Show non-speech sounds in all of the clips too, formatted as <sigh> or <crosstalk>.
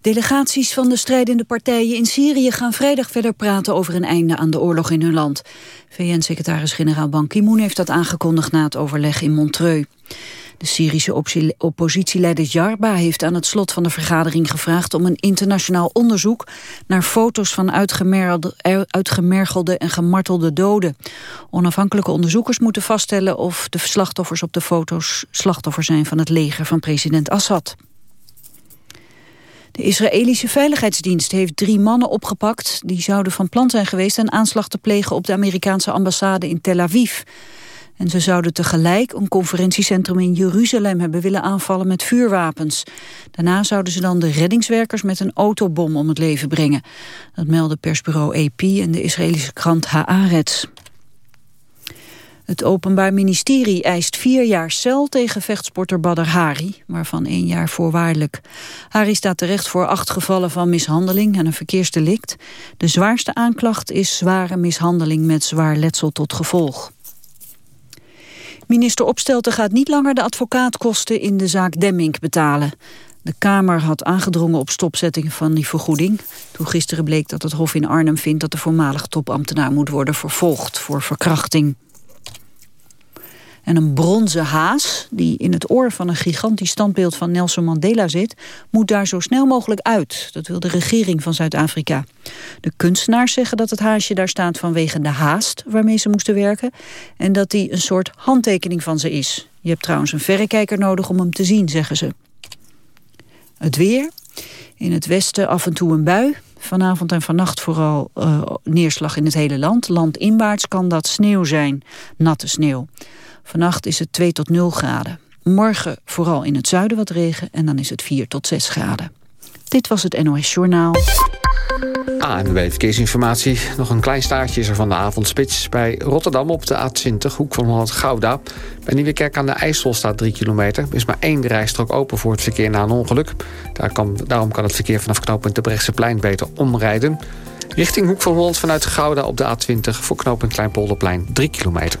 Delegaties van de strijdende partijen in Syrië gaan vrijdag verder praten over een einde aan de oorlog in hun land. VN-secretaris-generaal Ban Ki-moon heeft dat aangekondigd na het overleg in Montreux. De Syrische oppositieleider Jarba heeft aan het slot van de vergadering gevraagd om een internationaal onderzoek naar foto's van uitgemergelde en gemartelde doden. Onafhankelijke onderzoekers moeten vaststellen of de slachtoffers op de foto's slachtoffer zijn van het leger van president Assad. De Israëlische Veiligheidsdienst heeft drie mannen opgepakt... die zouden van plan zijn geweest een aanslag te plegen... op de Amerikaanse ambassade in Tel Aviv. En ze zouden tegelijk een conferentiecentrum in Jeruzalem hebben willen aanvallen met vuurwapens. Daarna zouden ze dan de reddingswerkers met een autobom om het leven brengen. Dat meldde persbureau AP en de Israëlische krant Haaretz. Het Openbaar Ministerie eist vier jaar cel tegen vechtsporter Badr Hari, waarvan één jaar voorwaardelijk. Hari staat terecht voor acht gevallen van mishandeling en een verkeersdelict. De zwaarste aanklacht is zware mishandeling met zwaar letsel tot gevolg. Minister Opstelten gaat niet langer de advocaatkosten in de zaak Demming betalen. De Kamer had aangedrongen op stopzetting van die vergoeding. Toen gisteren bleek dat het Hof in Arnhem vindt dat de voormalig topambtenaar moet worden vervolgd voor verkrachting. En een bronzen haas, die in het oor van een gigantisch standbeeld van Nelson Mandela zit, moet daar zo snel mogelijk uit. Dat wil de regering van Zuid-Afrika. De kunstenaars zeggen dat het haasje daar staat vanwege de haast waarmee ze moesten werken. En dat die een soort handtekening van ze is. Je hebt trouwens een verrekijker nodig om hem te zien, zeggen ze. Het weer. In het westen af en toe een bui. Vanavond en vannacht vooral uh, neerslag in het hele land. Landinwaarts kan dat sneeuw zijn, natte sneeuw. Vannacht is het 2 tot 0 graden. Morgen vooral in het zuiden wat regen en dan is het 4 tot 6 graden. Dit was het NOS Journaal. ANWB Verkeersinformatie. Nog een klein staartje is er van de avondspits. Bij Rotterdam op de A20, hoek van Holland-Gouda. Bij Nieuwekerk aan de IJssel staat 3 kilometer. Er is maar één rijstrook open voor het verkeer na een ongeluk. Daar kan, daarom kan het verkeer vanaf knooppunt de Brechtseplein beter omrijden. Richting Hoek van Holland vanuit Gouda op de A20... voor knooppunt Kleinpolderplein 3 kilometer.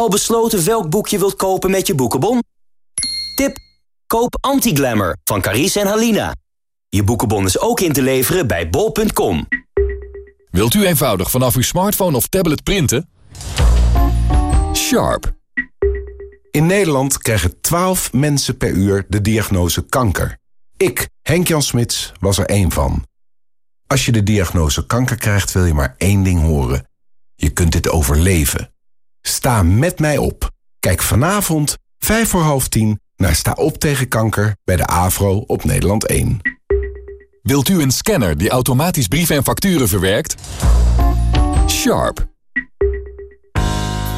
Al besloten welk boek je wilt kopen met je boekenbon? Tip: Koop Anti-Glamour van Carice en Halina. Je boekenbon is ook in te leveren bij bol.com. Wilt u eenvoudig vanaf uw smartphone of tablet printen? Sharp. In Nederland krijgen 12 mensen per uur de diagnose kanker. Ik, Henk-Jan Smits, was er één van. Als je de diagnose kanker krijgt, wil je maar één ding horen. Je kunt dit overleven. Sta met mij op. Kijk vanavond, 5 voor half 10, naar Sta op tegen kanker bij de AVRO op Nederland 1. Wilt u een scanner die automatisch brieven en facturen verwerkt? Sharp.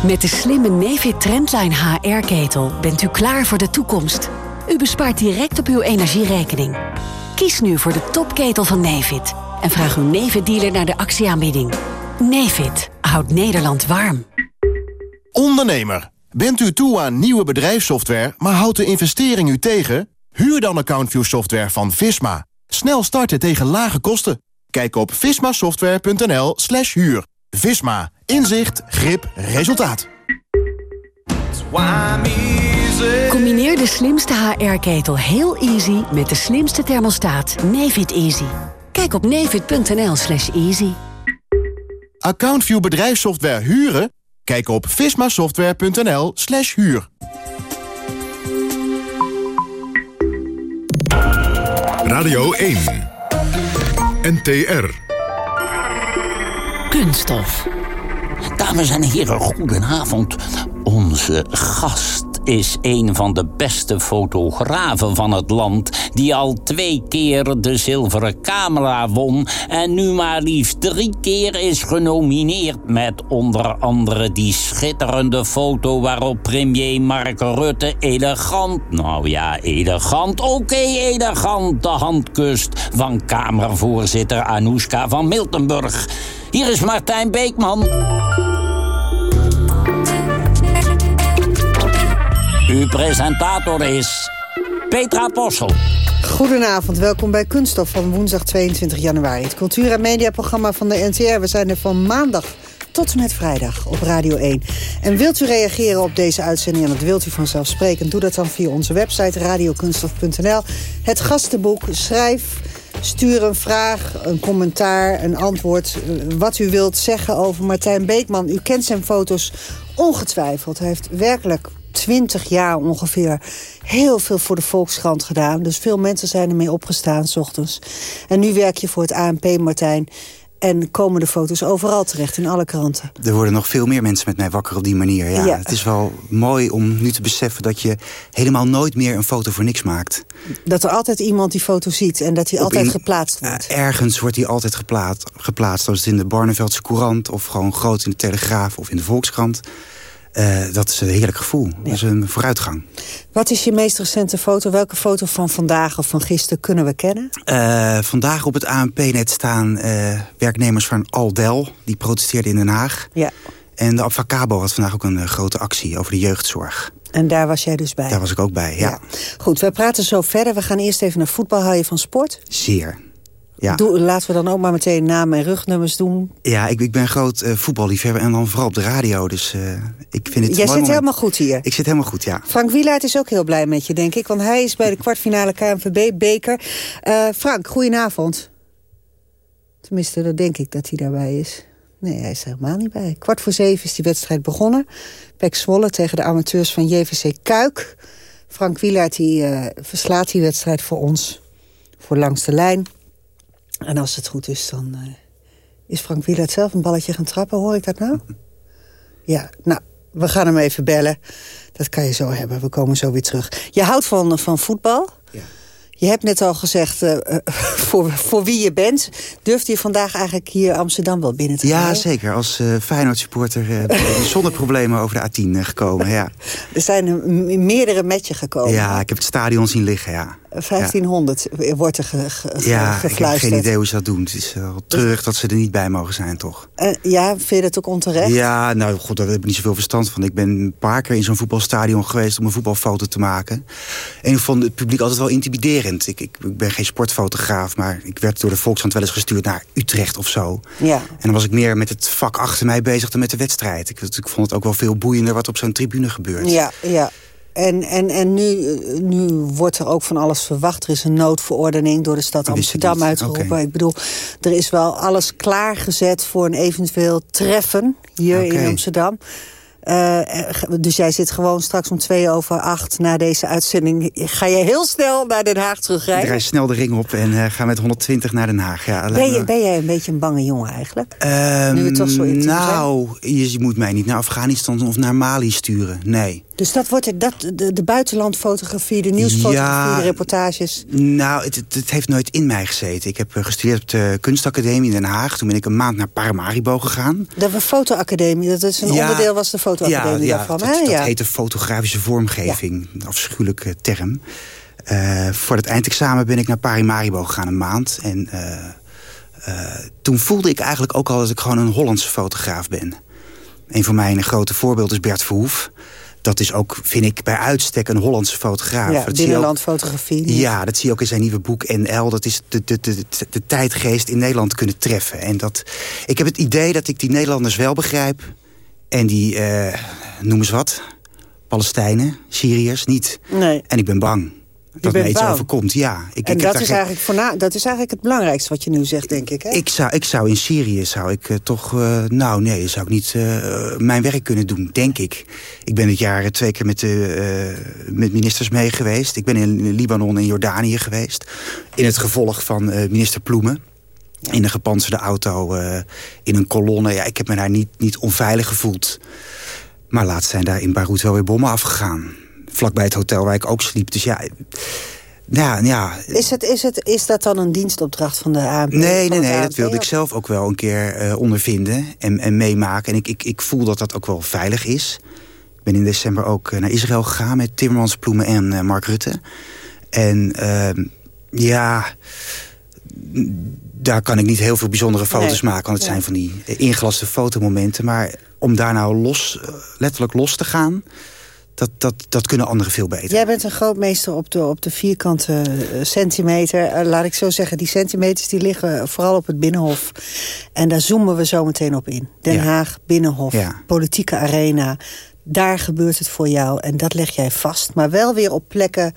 Met de slimme Nefit Trendline HR-ketel bent u klaar voor de toekomst. U bespaart direct op uw energierekening. Kies nu voor de topketel van Nefit en vraag uw Nefit-dealer naar de actieaanbieding. Nefit houdt Nederland warm. Ondernemer, bent u toe aan nieuwe bedrijfssoftware, maar houdt de investering u tegen? Huur dan AccountView software van Visma. Snel starten tegen lage kosten. Kijk op vismasoftware.nl slash huur. Visma. Inzicht, grip, resultaat. Combineer de slimste HR-ketel heel easy met de slimste thermostaat Nefit Easy. Kijk op nefit.nl slash easy. AccountView bedrijfssoftware huren? Kijk op vismasoftware.nl slash huur. Radio 1. NTR. Kunststof. Dames en heren, goedenavond. Onze gast is een van de beste fotografen van het land... die al twee keer de zilveren camera won... en nu maar liefst drie keer is genomineerd... met onder andere die schitterende foto waarop premier Mark Rutte elegant... nou ja, elegant, oké elegant de hand kust... van Kamervoorzitter Anoushka van Miltenburg... Hier is Martijn Beekman. Uw presentator is Petra Possel. Goedenavond, welkom bij Kunststof van woensdag 22 januari. Het cultuur- en mediaprogramma van de NTR. We zijn er van maandag tot en met vrijdag op Radio 1. En wilt u reageren op deze uitzending, en dat wilt u vanzelfsprekend... doe dat dan via onze website radiokunststof.nl. Het gastenboek, schrijf Stuur een vraag, een commentaar, een antwoord. Eh, wat u wilt zeggen over Martijn Beekman. U kent zijn foto's ongetwijfeld. Hij heeft werkelijk 20 jaar ongeveer heel veel voor de Volkskrant gedaan. Dus veel mensen zijn ermee opgestaan s ochtends. En nu werk je voor het ANP, Martijn. En komen de foto's overal terecht, in alle kranten. Er worden nog veel meer mensen met mij wakker op die manier. Ja, Het is wel mooi om nu te beseffen dat je helemaal nooit meer een foto voor niks maakt. Dat er altijd iemand die foto ziet en dat hij altijd geplaatst wordt. ergens wordt hij altijd geplaatst. geplaatst. Als het in de Barneveldse Courant of gewoon groot in de Telegraaf of in de Volkskrant. Uh, dat is een heerlijk gevoel. Dat is een vooruitgang. Wat is je meest recente foto? Welke foto van vandaag of van gisteren kunnen we kennen? Uh, vandaag op het ANP-net staan uh, werknemers van Aldel. Die protesteerden in Den Haag. Ja. En de Abfacabo had vandaag ook een grote actie over de jeugdzorg. En daar was jij dus bij? Daar was ik ook bij, ja. ja. Goed, we praten zo verder. We gaan eerst even naar voetbal. Hou je van sport? Zeer. Ja. Doe, laten we dan ook maar meteen namen en rugnummers doen. Ja, ik, ik ben groot uh, voetballiefhebber en dan vooral op de radio. Dus uh, ik vind het Jij zit helemaal goed hier. Ik zit helemaal goed, ja. Frank Wielaert is ook heel blij met je, denk ik. Want hij is bij de kwartfinale KNVB-beker. Uh, Frank, goedenavond. Tenminste, dat denk ik dat hij daarbij is. Nee, hij is er helemaal niet bij. Kwart voor zeven is die wedstrijd begonnen. Pek Zwolle tegen de amateurs van JVC Kuik. Frank Wielaert die, verslaat die wedstrijd voor ons. Voor langs de lijn. En als het goed is, dan uh, is Frank Wielert zelf een balletje gaan trappen. Hoor ik dat nou? <laughs> Ja, nou, we gaan hem even bellen. Dat kan je zo hebben. We komen zo weer terug. Je houdt van, van voetbal. Ja. Je hebt net al gezegd uh, <laughs> voor, voor wie je bent. Durft je vandaag eigenlijk hier Amsterdam wel binnen te gaan? Ja, zeker. Als uh, Feyenoord-supporter uh, <laughs> zonder problemen over de A10 gekomen. Ja. Er zijn er meerdere met je gekomen. Ja, ik heb het stadion zien liggen, ja. 1500 wordt er ge, ge, ja, ik heb geen idee hoe ze dat doen. Het is wel terug dat ze er niet bij mogen zijn, toch? Uh, ja, vind je dat ook onterecht? Ja, nou, god, daar heb ik niet zoveel verstand van. Ik ben een paar keer in zo'n voetbalstadion geweest om een voetbalfoto te maken. En ik vond het publiek altijd wel intimiderend. Ik, ik, ik ben geen sportfotograaf, maar ik werd door de Volkshand wel eens gestuurd naar Utrecht of zo. Ja. En dan was ik meer met het vak achter mij bezig dan met de wedstrijd. Ik, ik vond het ook wel veel boeiender wat op zo'n tribune gebeurt. Ja, ja. En, en, en nu, nu wordt er ook van alles verwacht. Er is een noodverordening door de stad Amsterdam uitgeroepen. Ik bedoel, er is wel alles klaargezet voor een eventueel treffen hier in Amsterdam. Uh, dus jij zit gewoon straks om twee over acht na deze uitzending. Ga je heel snel naar Den Haag terugrijden? Ik rijd snel de ring op en uh, ga met 120 naar Den Haag. Ja, ben, je, ben jij een beetje een bange jongen eigenlijk? Um, nu het toch zo intiem Nou, je, je, moet mij niet naar Afghanistan of naar Mali sturen. Nee. Dus dat wordt dat, de, de buitenlandfotografie, de nieuwsfotografie, de reportages? Nou, het, het, heeft nooit in mij gezeten. Ik heb gestudeerd op de kunstacademie in Den Haag. Toen ben ik een maand naar Paramaribo gegaan. De fotoacademie, dat is een onderdeel was de fotoacademie ja, daarvan. Dat, dat heette fotografische vormgeving. Een afschuwelijke term. Uh, voor het eindexamen ben ik naar Paramaribo gegaan een maand. En uh, uh, toen voelde ik eigenlijk ook al dat ik gewoon een Hollandse fotograaf ben. Een van mijn grote voorbeelden is Bert Verhoef. Dat is ook, vind ik, bij uitstek een Hollandse fotograaf. Ja, binnenlandfotografie. Ja, dat zie je ook in zijn nieuwe boek NL. Dat is de, de, de, de, tijdgeest in Nederland kunnen treffen. En dat, ik heb het idee dat ik die Nederlanders wel begrijp. En die, uh, noem eens wat, Palestijnen, Syriërs niet. Nee. En ik ben bang dat mij iets overkomt. Ja, ik, en ik dat, is eigenlijk dat is eigenlijk het belangrijkste wat je nu zegt, denk ik. Hè? Ik, zou, ik zou in Syrië zou ik, uh, toch... Uh, nou, nee, zou ik niet uh, mijn werk kunnen doen, denk ik. Ik ben dit jaar twee keer met, de, met ministers mee geweest. Ik ben in Libanon en Jordanië geweest. In het gevolg van minister Ploemen. Ja. In een gepantserde auto, in een kolonne. Ja, ik heb me daar niet, niet onveilig gevoeld. Maar laatst zijn daar in Beirut wel weer bommen afgegaan vlakbij het hotel waar ik ook sliep. Dus ja... Ja, ja. Is, het, is, het, is dat dan een dienstopdracht van de ANP? Nee, nee, nee, dat wilde ik zelf ook wel een keer uh, ondervinden en, en meemaken. En ik, ik, ik voel dat dat ook wel veilig is. Ik ben in december ook naar Israël gegaan met Timmermans, Ploemen en uh, Mark Rutte. En uh, ja, daar kan ik niet heel veel bijzondere foto's maken. Want het zijn van die ingelaste fotomomenten. Maar om daar nou los, letterlijk los te gaan... Dat, dat, dat kunnen anderen veel beter. Jij bent een grootmeester op de, op de vierkante eh, centimeter. Uh, laat ik zo zeggen, die centimeters die liggen vooral op het Binnenhof. En daar zoomen we zo meteen op in. Den Haag, Binnenhof, politieke arena. Daar gebeurt het voor jou en dat leg jij vast. Maar wel weer op plekken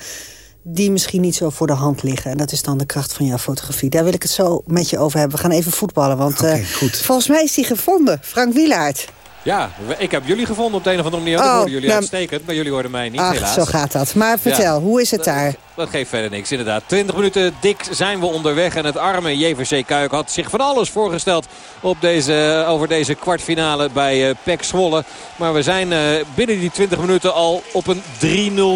die misschien niet zo voor de hand liggen. En dat is dan de kracht van jouw fotografie. Daar wil ik het zo met je over hebben. We gaan even voetballen, want okay, uh, volgens mij is die gevonden. Frank Wielaert. Ja, ik heb jullie gevonden op de een of andere manier. Oh, hoorden jullie nou, uitstekend, maar jullie hoorden mij niet, ach, helaas. zo gaat dat. Maar vertel, hoe is het daar? Dat geeft verder niks, inderdaad. 20 minuten dik zijn we onderweg. En het arme JVC Kuik had zich van alles voorgesteld op deze, over deze kwartfinale bij uh, PEC Zwolle. Maar we zijn uh, binnen die 20 minuten al op een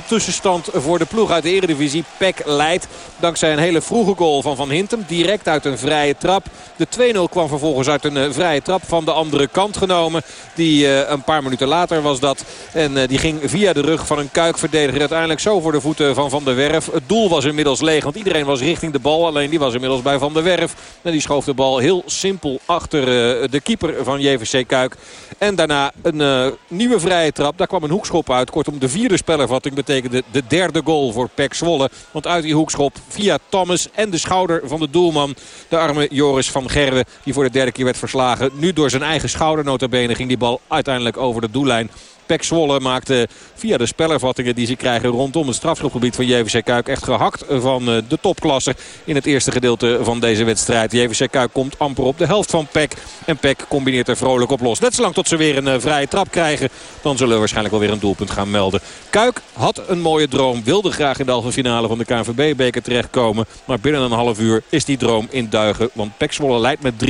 3-0 tussenstand voor de ploeg uit de Eredivisie. PEC leidt dankzij een hele vroege goal van Van Hintem. Direct uit een vrije trap. De 2-0 kwam vervolgens uit een uh, vrije trap van de andere kant genomen. Die een paar minuten later was dat. En die ging via de rug van een Kuik-verdediger uiteindelijk zo voor de voeten van Van der Werf. Het doel was inmiddels leeg, want iedereen was richting de bal. Alleen die was inmiddels bij Van der Werf. En die schoof de bal heel simpel achter uh, de keeper van JVC Kuik. En daarna een uh, nieuwe vrije trap. Daar kwam een hoekschop uit. Kortom, de vierde spelervatting betekende de derde goal voor Pek Zwolle. Want uit die hoekschop via Thomas en de schouder van de doelman... de arme Joris van Gerwe, die voor de derde keer werd verslagen. Nu door zijn eigen schouder notabene ging die bal uiteindelijk over de doellijn. Pek Zwolle maakte via de spelervattingen die ze krijgen rondom het strafschopgebied van JVC Kuik echt gehakt van eh, de topklasse in het eerste gedeelte van deze wedstrijd. JVC Kuik komt amper op de helft van Pek en Pek combineert er vrolijk op los. Net zolang tot ze weer een eh, vrije trap krijgen, dan zullen we waarschijnlijk wel weer een doelpunt gaan melden. Kuik had een mooie droom, wilde graag in de halve finale van de KNVB-beker terechtkomen. Maar binnen een half uur is die droom in duigen, want Pek Zwolle leidt met 3-0.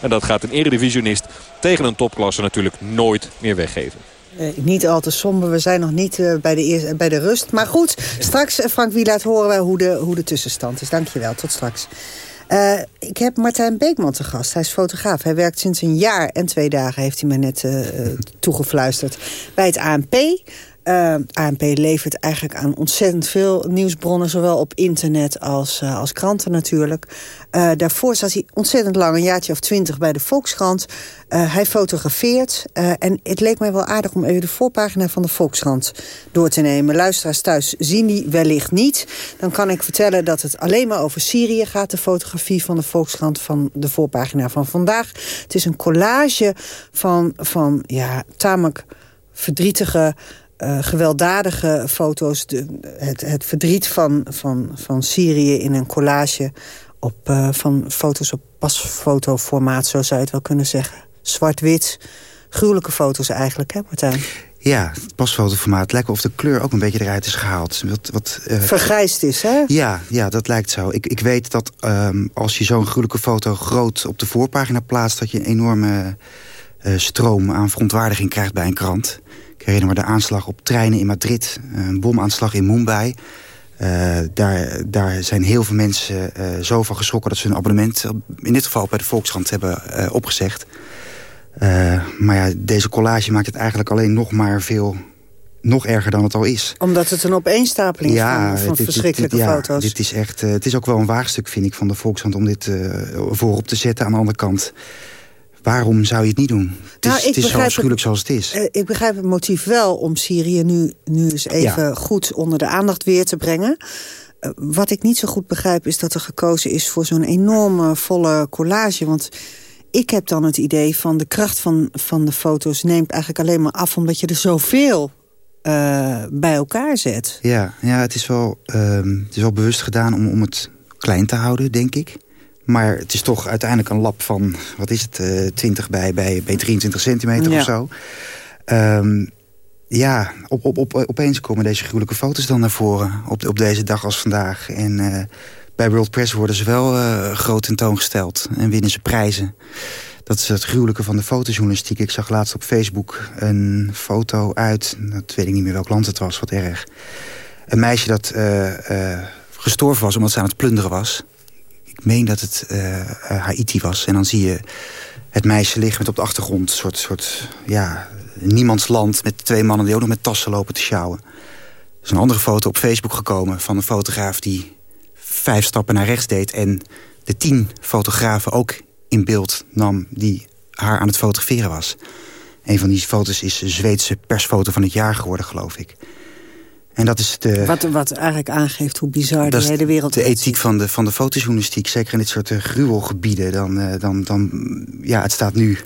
En dat gaat een eredivisionist tegen een topklasse natuurlijk nooit meer weggeven. Eh, niet al te somber, we zijn nog niet uh, bij, de eerste, bij de rust. Maar goed, straks, eh, Frank Wielaert, horen wij hoe de, hoe de tussenstand is. Dankjewel, tot straks. Ik heb Martijn Beekman te gast. Hij is fotograaf. Hij werkt sinds een jaar en twee dagen, heeft hij me net toegefluisterd, bij het ANP. Uh, eh, ANP levert eigenlijk aan ontzettend veel nieuwsbronnen... zowel op internet als, uh, als kranten natuurlijk. Uh, daarvoor zat hij ontzettend lang, een jaartje of twintig... bij de Volkskrant. hij fotografeert. en het leek mij wel aardig om even de voorpagina van de Volkskrant door te nemen. Luisteraars thuis zien die wellicht niet. Dan kan ik vertellen dat het alleen maar over Syrië gaat... de fotografie van de Volkskrant van de voorpagina van vandaag. Het is een collage van, van ja, tamelijk verdrietige uh, gewelddadige foto's. De, het, het verdriet van, van, van Syrië in een collage op, uh, van foto's op pasfotoformaat, zo zou je het wel kunnen zeggen. Zwart-wit. Gruwelijke foto's eigenlijk, hè Martijn? Ja, het pasfotoformaat. lijkt of de kleur ook een beetje eruit is gehaald. Wat, wat, uh, Vergrijsd is, hè? Ja, ja, dat lijkt zo. Ik, ik weet dat um, als je zo'n gruwelijke foto groot op de voorpagina plaatst... dat je een enorme uh, stroom aan verontwaardiging krijgt bij een krant. Ik herinner me de aanslag op treinen in Madrid. Een bomaanslag in Mumbai. Uh, daar, daar zijn heel veel mensen uh, zo van geschrokken... dat ze hun abonnement, in dit geval bij de Volkskrant, hebben uh, opgezegd. maar ja, deze collage maakt het eigenlijk alleen nog maar veel... nog erger dan het al is. Omdat het een opeenstapeling ja, is van, van verschrikkelijke dit, foto's. Ja, dit is echt, het is ook wel een waagstuk, vind ik, van de Volkskrant... om dit voorop te zetten. Aan de andere kant Waarom zou je het niet doen? Het is, nou, het is zo afschuwelijk zoals het is. Uh, ik begrijp het motief wel om Syrië nu, nu eens even goed onder de aandacht weer te brengen. Uh, wat ik niet zo goed begrijp is dat er gekozen is voor zo'n enorme volle collage. Want ik heb dan het idee van de kracht van, van de foto's neemt eigenlijk alleen maar af... omdat je er zoveel uh, bij elkaar zet. Ja, ja het, is wel, ehm, het is wel bewust gedaan om, om het klein te houden, denk ik. Maar het is toch uiteindelijk een lab van, wat is het, uh, eh, 20 bij, bij, bij 23 centimeter of zo. Um, ja, op, op, op, opeens komen deze gruwelijke foto's dan naar voren op, op deze dag als vandaag. En uh, bij World Press worden ze wel uh, groot tentoongesteld en winnen ze prijzen. Dat is het gruwelijke van de fotojournalistiek. Ik zag laatst op Facebook een foto uit... dat weet ik niet meer welk land het was, wat erg. Een meisje dat gestorven was omdat ze aan het plunderen was. Meen dat het Haiti was. En dan zie je het meisje liggen met op de achtergrond... een soort, soort ja, niemandsland met twee mannen die ook nog met tassen lopen te sjouwen. Er is een andere foto op Facebook gekomen van een fotograaf... die vijf stappen naar rechts deed... en de tien fotografen ook in beeld nam die haar aan het fotograferen was. Een van die foto's is de Zweedse persfoto van het jaar geworden, geloof ik. En dat is de... Wat, wat eigenlijk aangeeft hoe bizar de hele wereld de ethiek van de, van de fotojournalistiek. Zeker in dit soort uh, gruwelgebieden. Dan, uh, dan, dan, ja, het staat nu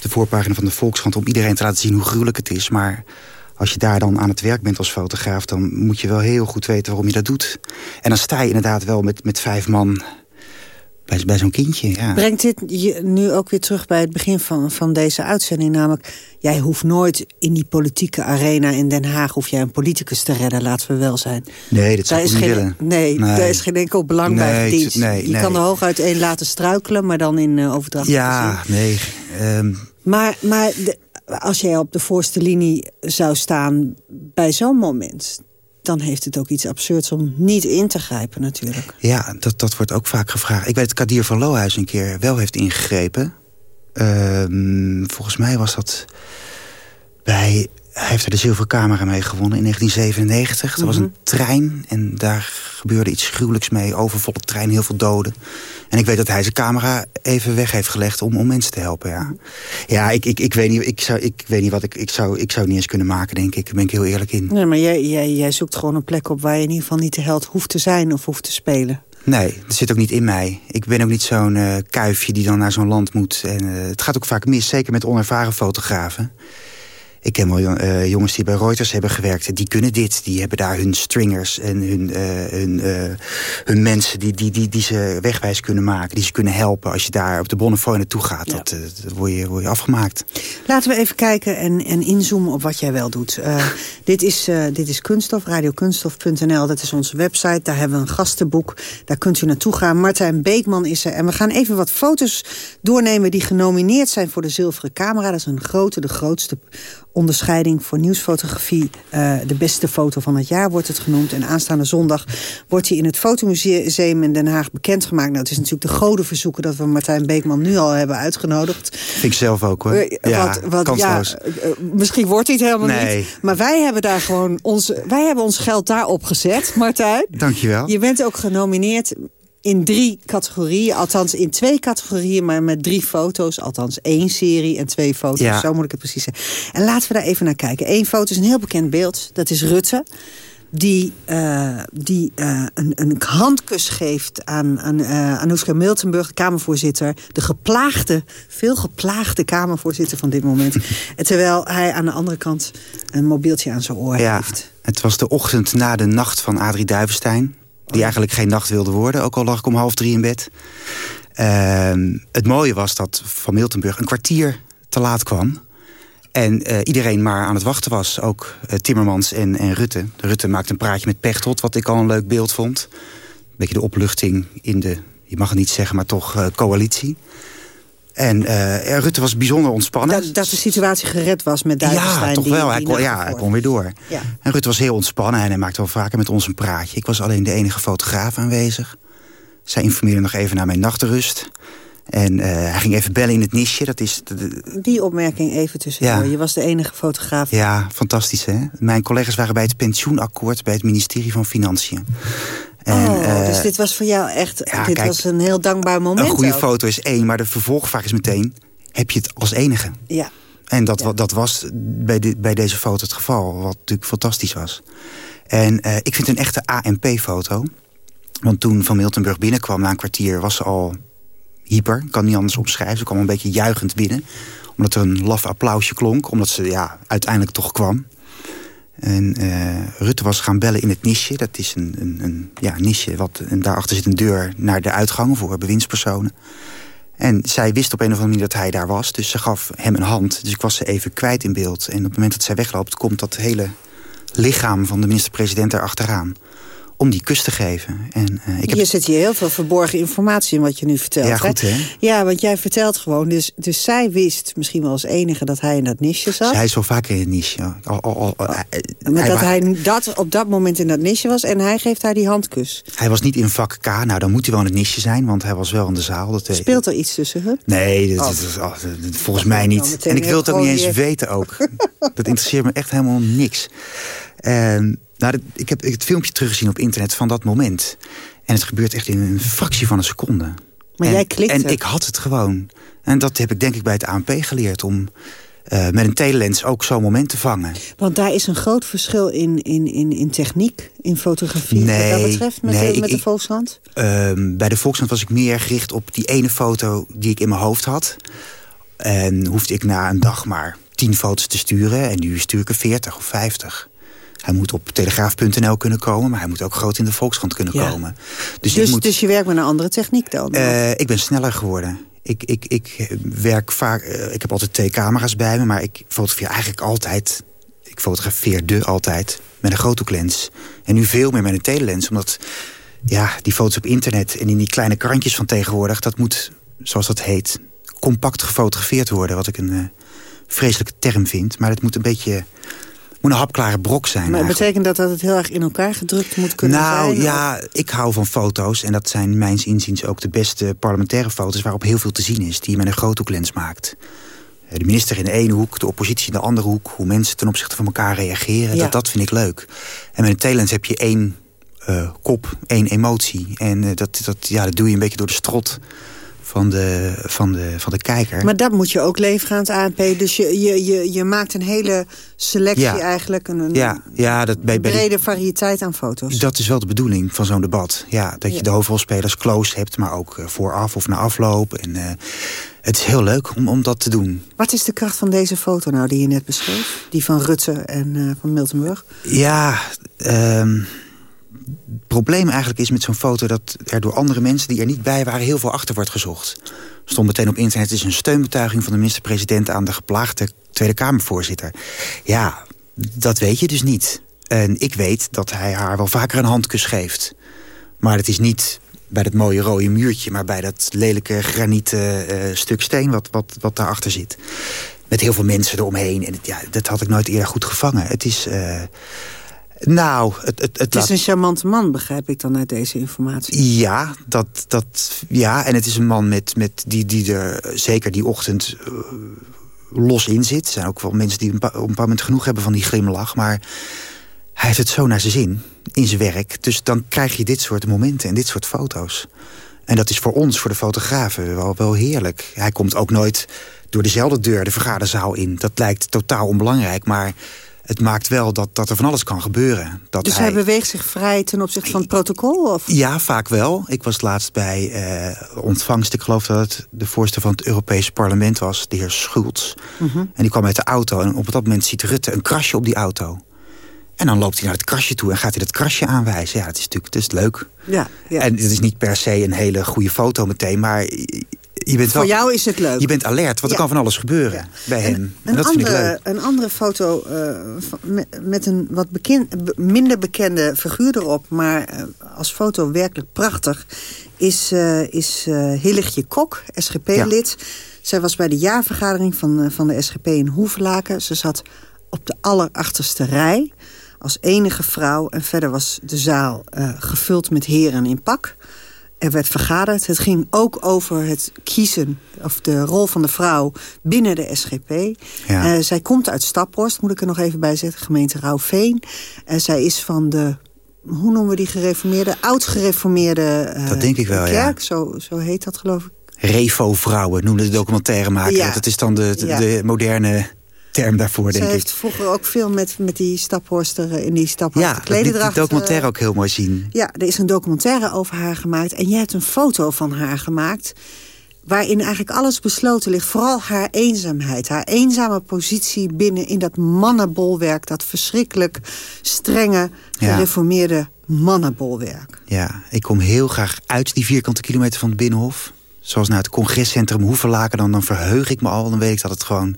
de voorpagina van de Volkskrant... om iedereen te laten zien hoe gruwelijk het is. Maar als je daar dan aan het werk bent als fotograaf... dan moet je wel heel goed weten waarom je dat doet. En dan sta je inderdaad wel met, met vijf man bij, bij zo'n kindje. Ja. Brengt dit je nu ook weer terug bij het begin van, van deze uitzending? Namelijk, jij hoeft nooit in die politieke arena in Den Haag... hoef jij een politicus te redden, laten we wel zijn. Nee, dat zou ik niet geen, willen. Nee, nee, daar is geen enkel belang nee, bij gediend. Nee, je kan er hooguit één laten struikelen, maar dan in uh, overdracht. Ja, nee. Um... Maar, maar de, als jij op de voorste linie zou staan bij zo'n moment dan heeft het ook iets absurds om niet in te grijpen natuurlijk. Ja, dat, dat wordt ook vaak gevraagd. Ik weet dat Kadir van Lohuis een keer wel heeft ingegrepen. Ehm, volgens mij was dat bij... Hij heeft er de zilveren camera mee gewonnen in 1997. Er was een mhm. trein en daar gebeurde iets gruwelijks mee. Overvolle trein, heel veel doden. En ik weet dat hij zijn camera even weg heeft gelegd om, om mensen te helpen. Ja, ja ik, ik, ik, weet niet, ik, zou, ik weet niet wat ik, ik zou. Ik zou niet eens kunnen maken, denk ik. Daar ben ik heel eerlijk in. Nee, maar jij, jij, jij zoekt gewoon een plek op waar je in ieder geval niet de held hoeft te zijn of hoeft te spelen. Nee, dat zit ook niet in mij. Ik ben ook niet zo'n uh, kuifje die dan naar zo'n land moet. En, uh, het gaat ook vaak mis, zeker met onervaren fotografen. Ik ken wel uh, jongens die bij Reuters hebben gewerkt. Die kunnen dit. Die hebben daar hun stringers en hun, uh, hun, uh, hun mensen die, die, die, die ze wegwijs kunnen maken. Die ze kunnen helpen als je daar op de Bonnefoy naartoe gaat. Ja. Dat, dat word, je, word je afgemaakt. Laten we even kijken en, en inzoomen op wat jij wel doet. <laughs> dit, is, dit is Kunststof, radiokunststof.nl. Dat is onze website. Daar hebben we een gastenboek. Daar kunt u naartoe gaan. Martijn Beekman is er. En we gaan even wat foto's doornemen die genomineerd zijn voor de Zilveren Camera. Dat is een grote, de grootste onderscheiding voor nieuwsfotografie. Uh, de beste foto van het jaar wordt het genoemd. En aanstaande zondag wordt hij in het Fotomuseum in Den Haag bekendgemaakt. Nou, het is natuurlijk de goden verzoeken dat we Martijn Beekman nu al hebben uitgenodigd. Vind ik zelf ook hoor. Uh, ja, wat, wat, ja, uh, misschien wordt hij het helemaal nee. niet. Maar wij hebben daar gewoon ons, wij hebben ons geld daarop gezet, Martijn. Dankjewel. Je bent ook genomineerd in drie categorieën. Althans in twee categorieën, maar met drie foto's. Althans één serie en twee foto's. Ja. Zo moet ik het precies zeggen. En laten we daar even naar kijken. Eén foto is een heel bekend beeld. Dat is Rutte die, uh, die uh, een, een handkus geeft aan, aan uh, Anoushka Miltenburg, de Kamervoorzitter. De geplaagde, veel geplaagde Kamervoorzitter van dit moment. <laughs> en terwijl hij aan de andere kant een mobieltje aan zijn oor ja, heeft. Het was de ochtend na de nacht van Adrie Duivenstein. Die eigenlijk geen nacht wilde worden, ook al lag ik om half drie in bed. Uh, het mooie was dat Van Miltenburg een kwartier te laat kwam. En uh, iedereen maar aan het wachten was. Ook uh, Timmermans en, en Rutte. Rutte maakte een praatje met Pechtold, wat ik al een leuk beeld vond. Een beetje de opluchting in de, je mag het niet zeggen, maar toch uh, coalitie. En uh, Rutte was bijzonder ontspannen. Dat, dat, de situatie gered was met Duitsland. Ja, toch wel. hij, kon, ja, hij kon weer door. Ja. En Rutte was heel ontspannen en hij maakte wel vaker met ons een praatje. Ik was alleen de enige fotograaf aanwezig. Zij informeerde nog even naar mijn nachtrust. En uh, hij ging even bellen in het nisje. Dat is Die opmerking even tussendoor. Ja. Je was de enige fotograaf. Ja, fantastisch hè. Mijn collega's waren bij het pensioenakkoord... bij het ministerie van Financiën. En, oh, uh, dus dit was voor jou echt ja, dit kijk, was een heel dankbaar moment. Een goede ook. foto is één, maar de vervolgvraag is meteen... heb je het als enige? Ja. En dat, ja. dat was bij, de, bij deze foto het geval, wat natuurlijk fantastisch was. En uh, ik vind een echte ANP-foto. Want toen Van Miltenburg binnenkwam na een kwartier... was ze al hyper, kan niet anders omschrijven. Ze kwam een beetje juichend binnen. Omdat er een laf applausje klonk. Omdat ze ja, uiteindelijk toch kwam. En uh, Rutte was gaan bellen in het nisje. Dat is een, een, een ja, nisje. Wat, en daarachter zit een deur naar de uitgang voor bewindspersonen. En zij wist op een of andere manier dat hij daar was. Dus ze gaf hem een hand. Dus ik was ze even kwijt in beeld. En op het moment dat zij wegloopt... komt dat hele lichaam van de minister-president erachteraan. Om die kus te geven. En, uh, ik heb... Je zit hier heel veel verborgen informatie in wat je nu vertelt. Ja, goed hè? Ja, want jij vertelt gewoon. Dus, dus zij wist misschien wel als enige dat hij in dat niche zat. Hij is wel vaker in het niche. Al, uh, Met dat hij dat op dat moment in dat niche was. En hij geeft haar die handkus. Hij was niet in vak K. Nou, dan moet hij wel in het niche zijn. Want hij was wel in de zaal. Dat, Speelt er iets tussen hun? Nee, dat, oh. dat, volgens mij niet. En ik wil het ook niet eens weten ook. <laughs> dat interesseert me echt helemaal niks. En nou, ik heb het filmpje teruggezien op internet van dat moment. En het gebeurt echt in een fractie van een seconde. Maar en, jij klikte. En ik had het gewoon. En dat heb ik denk ik bij het ANP geleerd. Om uh, met een telelens ook zo'n moment te vangen. Want daar is een groot verschil in, in, in, in techniek, in fotografie. Nee, wat dat betreft met, nee, de, met ik, de Volkshand? Uh, bij de Volkshand was ik meer gericht op die ene foto die ik in mijn hoofd had. En hoefde ik na een dag maar tien foto's te sturen. En nu stuur ik er 40 of 50. Hij moet op telegraaf.nl kunnen komen, maar hij moet ook groot in de Volkskrant kunnen ja. komen. Dus, dus, moet... dus, je werkt met een andere techniek dan? Uh, ik ben sneller geworden. Ik, ik, ik werk vaak. Uh, ik heb altijd twee camera's bij me, maar ik fotografeer eigenlijk altijd. Ik fotografeerde altijd met een groothoeklens. En nu veel meer met een telelens, omdat ja, die foto's op internet en in die kleine krantjes van tegenwoordig, dat moet, zoals dat heet, compact gefotografeerd worden. Wat ik een uh, vreselijke term vind. Maar het moet een beetje moet een hapklare brok zijn. Maar betekent dat dat het heel erg in elkaar gedrukt moet kunnen nou, zijn? Nou ja, ik hou van foto's. En dat zijn mijns inziens ook de beste parlementaire foto's... waarop heel veel te zien is, die je met een groothoeklens maakt. De minister in de ene hoek, de oppositie in de andere hoek... hoe mensen ten opzichte van elkaar reageren, ja. dat, dat vind ik leuk. En met een telelens heb je één uh, kop, één emotie. En uh, dat, dat, ja, dat doe je een beetje door de strot van de, van de, van de kijker. Maar dat moet je ook leveren aan het ANP. Dus je, je, je, je maakt een hele selectie ja. eigenlijk. Een, een ja, ja, dat, bij, bij brede variëteit aan foto's. Dat is wel de bedoeling van zo'n debat. Ja, dat je de hoofdrolspelers close hebt, maar ook uh, vooraf of na afloop. En, uh, het is heel leuk om, om dat te doen. Wat is de kracht van deze foto nou die je net beschreef? Die van Rutte en uh, van Miltenburg? Ja, um, probleem eigenlijk is met zo'n foto... dat er door andere mensen die er niet bij waren... heel veel achter wordt gezocht. Stond meteen op internet... het is een steunbetuiging van de minister-president... aan de geplaagde Tweede Kamervoorzitter. Ja, dat weet je dus niet. En ik weet dat hij haar wel vaker een handkus geeft. Maar het is niet bij dat mooie rode muurtje... maar bij dat lelijke granieten uh, stuk steen wat, wat, wat daarachter zit. Met heel veel mensen eromheen. En het, ja, dat had ik nooit eerder goed gevangen. Het is... Uh, nou, het, het, het, het is laat... een charmante man, begrijp ik dan uit deze informatie. Ja, dat, dat, ja en het is een man met, met die, die er zeker die ochtend uh, los in zit. Er zijn ook wel mensen die op een bepaald moment genoeg hebben van die glimlach. Maar hij heeft het zo naar zijn zin in zijn werk. Dus dan krijg je dit soort momenten en dit soort foto's. En dat is voor ons, voor de fotografen, wel, wel heerlijk. Hij komt ook nooit door dezelfde deur de vergaderzaal in. Dat lijkt totaal onbelangrijk, maar het maakt wel dat, dat er van alles kan gebeuren. Dat dus hij... hij beweegt zich vrij ten opzichte van het protocol? Of? Ja, vaak wel. Ik was laatst bij uh, ontvangst. Ik geloof dat het de voorzitter van het Europese parlement was, de heer Schulz. Mm -hmm. En die kwam uit de auto en op dat moment ziet Rutte een krasje op die auto. En dan loopt hij naar het krasje toe en gaat hij dat krasje aanwijzen. Ja, het is natuurlijk het is leuk. Ja, ja. En het is niet per se een hele goede foto meteen, maar je bent Voor wel, jou is het leuk. Je bent alert, want ja. er kan van alles gebeuren ja. bij hem. En, en dat andere, vind ik leuk. Een andere foto uh, met, met, een wat bekend, minder bekende figuur erop... maar uh, als foto werkelijk prachtig... is, uh, is Hilligje Kok, SGP-lid. Ja. Zij was bij de jaarvergadering van, van de SGP in Hoevelaken. Ze zat op de allerachterste rij als enige vrouw. En verder was de zaal gevuld met heren in pak... Er werd vergaderd. Het ging ook over het kiezen, of de rol van de vrouw binnen de SGP. Ja. Uh, zij komt uit Staphorst, moet ik er nog even bij zetten, gemeente Rauwveen. Uh, zij is van de, hoe noemen we die gereformeerde? Oud-gereformeerde uh, Dat denk ik wel, kerk, ja. zo, zo heet dat geloof ik. Revo-vrouwen noemde de documentairemaker. Ja. Dat is dan de, de, Ja. de moderne term daarvoor, denk ik. heeft vroeger ook veel met, met die Staphorster in die Staphorster Ja, dat liet die documentaire ook heel mooi zien. Ja, er is een documentaire over haar gemaakt. En jij hebt een foto van haar gemaakt... waarin eigenlijk alles besloten ligt. Vooral haar eenzaamheid. Haar eenzame positie binnen in dat mannenbolwerk. Dat verschrikkelijk strenge, Ja. gereformeerde mannenbolwerk. Ja, ik kom heel graag uit die vierkante kilometer van het Binnenhof. Zoals naar het congrescentrum Hoevelaken. Dan, dan verheug ik me al. Dan weet ik dat het gewoon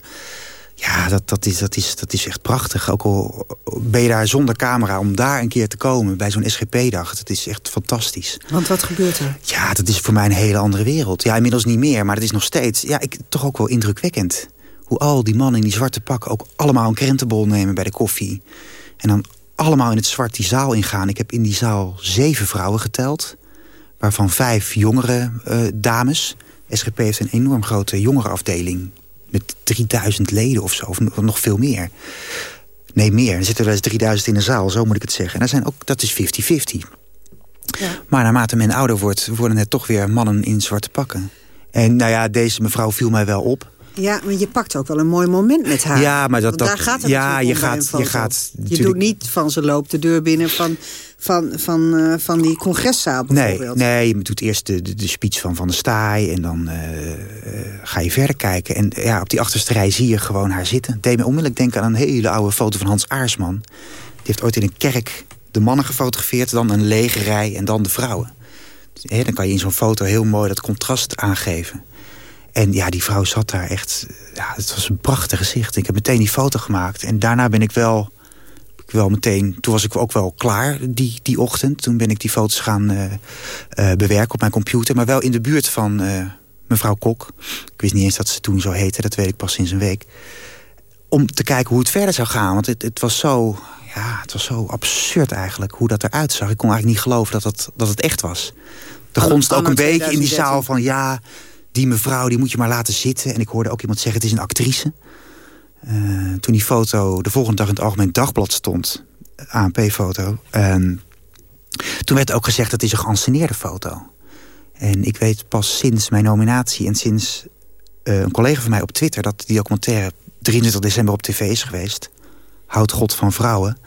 Ja, dat, dat, is, dat, is, dat is echt prachtig. Ook al ben je daar zonder camera, om daar een keer te komen bij zo'n SGP-dag. Dat is echt fantastisch. Want wat gebeurt er? Ja, dat is voor mij een hele andere wereld. Ja, inmiddels niet meer, maar het is nog steeds ja, ik, toch ook wel indrukwekkend. Hoe al die mannen in die zwarte pakken ook allemaal een krentenbol nemen bij de koffie. En dan allemaal in het zwart die zaal ingaan. Ik heb in die zaal zeven vrouwen geteld. Waarvan vijf jongere uh, dames. SGP heeft een enorm grote jongerenafdeling met 3000 leden of zo, of nog veel meer. Nee, meer. Er zitten wel eens 3000 in de zaal, zo moet ik het zeggen. En dat, zijn ook, dat is 50-50. Ja. Maar naarmate men ouder wordt, worden het toch weer mannen in zwarte pakken. En nou ja, deze mevrouw viel mij wel op. Ja, maar je pakt ook wel een mooi moment met haar. Ja, maar dat, dat daar gaat het ja, je gaat, je gaat. Je doet niet van ze loopt de deur binnen van van, van, uh, van die congreszaal bijvoorbeeld. Nee, nee, je doet eerst de, de, de speech van Van der Staaij... en dan uh, ga je verder kijken. En ja, op die achterste rij zie je gewoon haar zitten. Het deed me onmiddellijk denken aan een hele oude foto van Hans Aarsman. Die heeft ooit in een kerk de mannen gefotografeerd... dan een lege rij en dan de vrouwen. He, dan kan je in zo'n foto heel mooi dat contrast aangeven. En ja, die vrouw zat daar echt... Ja, het was een prachtig gezicht. Ik heb meteen die foto gemaakt. En daarna ben ik wel wel meteen, toen was ik ook wel klaar die, die ochtend. Toen ben ik die foto's gaan uh, uh, bewerken op mijn computer. Maar wel in de buurt van uh, mevrouw Kok. Ik wist niet eens dat ze toen zo heette, dat weet ik pas sinds een week. Om te kijken hoe het verder zou gaan. Want het, het was zo ja, het was zo absurd eigenlijk hoe dat eruit zag. Ik kon eigenlijk niet geloven dat het, dat het echt was. Er gonst ook een beetje in die zaal van... ja, die mevrouw die moet je maar laten zitten. En ik hoorde ook iemand zeggen, het is een actrice. Uh, toen die foto de volgende dag in het Algemeen Dagblad stond... ANP-foto... Ehm, toen werd ook gezegd, dat is een geanceneerde foto. En ik weet pas sinds mijn nominatie en sinds uh, een collega van mij op Twitter... dat die documentaire 23 december op tv is geweest. Houd God van vrouwen.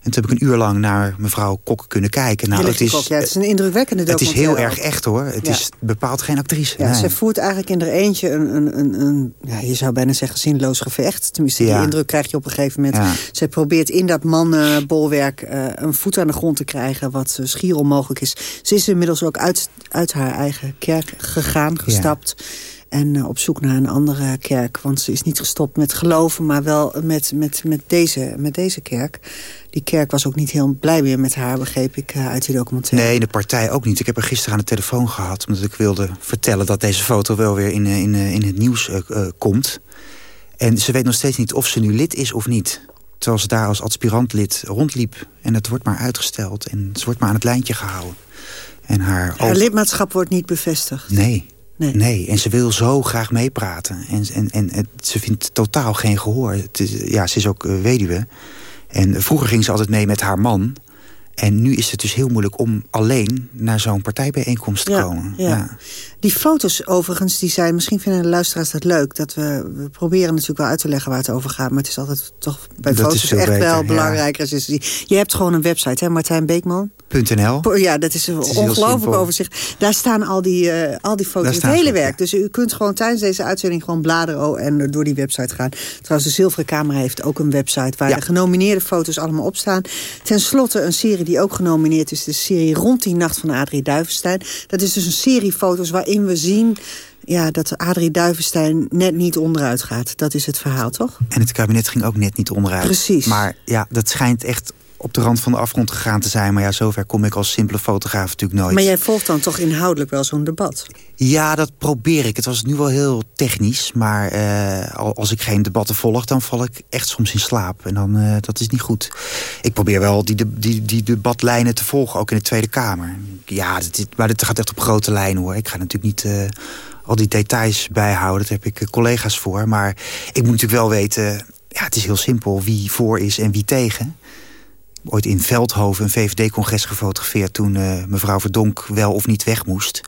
En toen heb ik een uur lang naar mevrouw Kok kunnen kijken. Nou, het, is, ja, het is een indrukwekkende documentaire. Het is heel erg echt hoor. Het is bepaald geen actrice. Ja, Ze voert eigenlijk in haar eentje een, een, een, een, ja, je zou bijna zeggen, zinloos gevecht. Tenminste, die indruk krijg je op een gegeven moment. Ze probeert in dat mannenbolwerk uh, een voet aan de grond te krijgen... wat uh, schier onmogelijk is. Ze is inmiddels ook uit, uit haar eigen kerk gegaan, gestapt... En uh, op zoek naar een andere kerk. Want ze is niet gestopt met geloven, maar wel met, met, met, deze, met deze kerk. Die kerk was ook niet heel blij meer met haar, begreep ik uh, uit die documentaire. Nee, de partij ook niet. Ik heb haar gisteren aan de telefoon gehad... omdat ik wilde vertellen dat deze foto wel weer in, in, in het nieuws uh, komt. En ze weet nog steeds niet of ze nu lid is of niet. Terwijl ze daar als aspirantlid rondliep. En het wordt maar uitgesteld. En ze wordt maar aan het lijntje gehouden. En haar, haar lidmaatschap wordt niet bevestigd. Nee, Nee. nee. en ze wil zo graag meepraten. En, en, en ze vindt totaal geen gehoor. Het is, ja, ze is ook uh, weduwe. En vroeger ging ze altijd mee met haar man. En nu is het dus heel moeilijk om alleen naar zo'n partijbijeenkomst te komen. Ja. ja. Die foto's overigens, die zijn, misschien vinden de luisteraars dat leuk. Dat we, we proberen natuurlijk wel uit te leggen waar het over gaat. Maar het is altijd toch bij dat foto's echt beter, wel belangrijker. Je hebt gewoon een website, hè, Martijn Beekman? .nl. Ja, dat is, een ongelooflijk overzicht. Daar staan al die, uh, al die foto's, het hele werk. Dus u kunt gewoon tijdens deze uitzending gewoon bladeren en door die website gaan. Trouwens, de Zilveren Camera heeft ook een website... waar de genomineerde foto's allemaal op staan. Ten slotte een serie die ook genomineerd is. De serie Rond die Nacht van Adrie Duivenstein. Dat is dus een serie foto's waarin we zien ja, dat Adrie Duivenstein net niet onderuit gaat. Dat is het verhaal, toch? En het kabinet ging ook net niet onderuit. Precies. Maar ja, dat schijnt echt op de rand van de afgrond gegaan te zijn. Maar ja, zover kom ik als simpele fotograaf natuurlijk nooit. Maar jij volgt dan toch inhoudelijk wel zo'n debat? Ja, dat probeer ik. Het was nu wel heel technisch. Maar eh, als ik geen debatten volg, dan val ik echt soms in slaap. En dan, uh, dat is niet goed. Ik probeer wel die, die, die debatlijnen te volgen, ook in de Tweede Kamer. Ja, dit, maar het gaat echt op grote lijnen hoor. Ik ga natuurlijk niet... Uh, al die details bijhouden, daar heb ik collega's voor. Maar ik moet natuurlijk wel weten... Ja, het is heel simpel wie voor is en wie tegen ooit in Veldhoven een VVD-congres gefotografeerd... toen uh, mevrouw Verdonk wel of niet weg moest.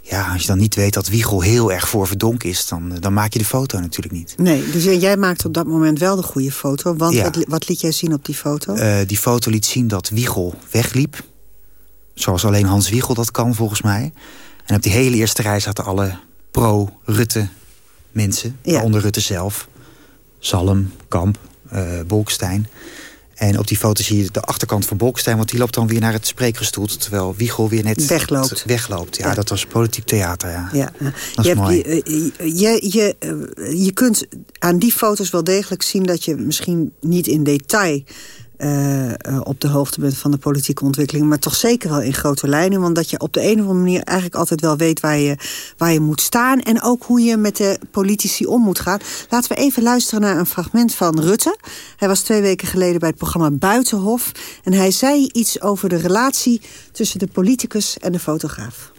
Ja, als je dan niet weet dat Wiegel heel erg voor Verdonk is... dan, dan maak je de foto natuurlijk niet. Nee, dus jij maakte op dat moment wel de goede foto. Want wat, wat, liet jij zien op die foto? Uh, die foto liet zien dat Wiegel wegliep. Zoals alleen Hans Wiegel dat kan, volgens mij. En op die hele eerste rij zaten alle pro-Rutte mensen. Ja. Onder Rutte zelf. Salm, Kamp, uh, Bolkestein... En op die foto zie je de achterkant van Bolkestein... want die loopt dan weer naar het spreekgestoel... terwijl Wiegel weer net wegloopt. wegloopt. Ja, dat was politiek theater, ja. ja. Dat is je, mooi. Hebt, je, je, je, je kunt aan die foto's wel degelijk zien... dat je misschien niet in detail uh, op de hoogte bent van de politieke ontwikkeling... maar toch zeker wel in grote lijnen. Want dat je op de een of andere manier eigenlijk altijd wel weet... waar je, waar je moet staan en ook hoe je met de politici om moet gaan. Laten we even luisteren naar een fragment van Rutte. Hij was twee weken geleden bij het programma Buitenhof... en hij zei iets over de relatie tussen de politicus en de fotograaf.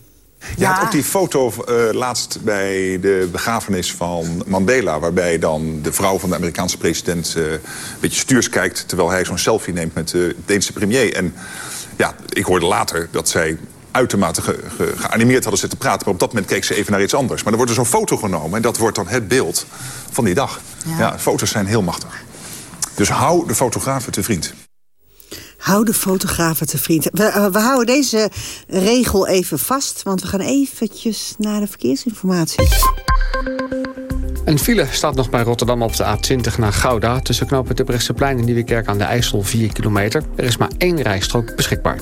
Je had ook die foto uh, laatst bij de begrafenis van Mandela... waarbij dan de vrouw van de Amerikaanse president uh, een beetje stuurs kijkt... terwijl hij zo'n selfie neemt met de Deense premier. En ja, ik hoorde later dat zij uitermate ge, ge, geanimeerd hadden zitten praten... maar op dat moment keek ze even naar iets anders. Maar er wordt dus zo'n foto genomen en dat wordt dan het beeld van die dag. Ja. ja, foto's zijn heel machtig. Dus hou de fotografen te vriend. Hou de fotografen te vriend. We, uh, we, houden deze regel even vast, want we gaan eventjes naar de verkeersinformatie. Een file staat nog bij Rotterdam op de A20 naar Gouda... tussen knopen de Brechtseplein en Nieuwekerk aan de IJssel 4 kilometer. Er is maar één rijstrook beschikbaar.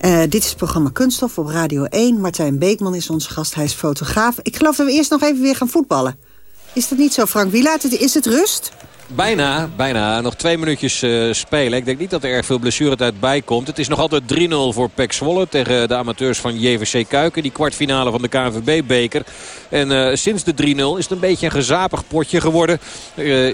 Uh, dit is het programma Kunststof op Radio 1. Martijn Beekman is onze gast, hij is fotograaf. Ik geloof dat we eerst nog even weer gaan voetballen. Is dat niet zo, Frank Wielaert? Is het rust? Bijna, bijna. Nog twee minuutjes uh, spelen. Ik denk niet dat er erg veel blessuretijd bij komt. Het is nog altijd 3-0 voor Pek Zwolle tegen de amateurs van JVC Kuiken. Die kwartfinale van de KNVB-beker. En uh, sinds de 3-0 is het een beetje een gezapig potje geworden.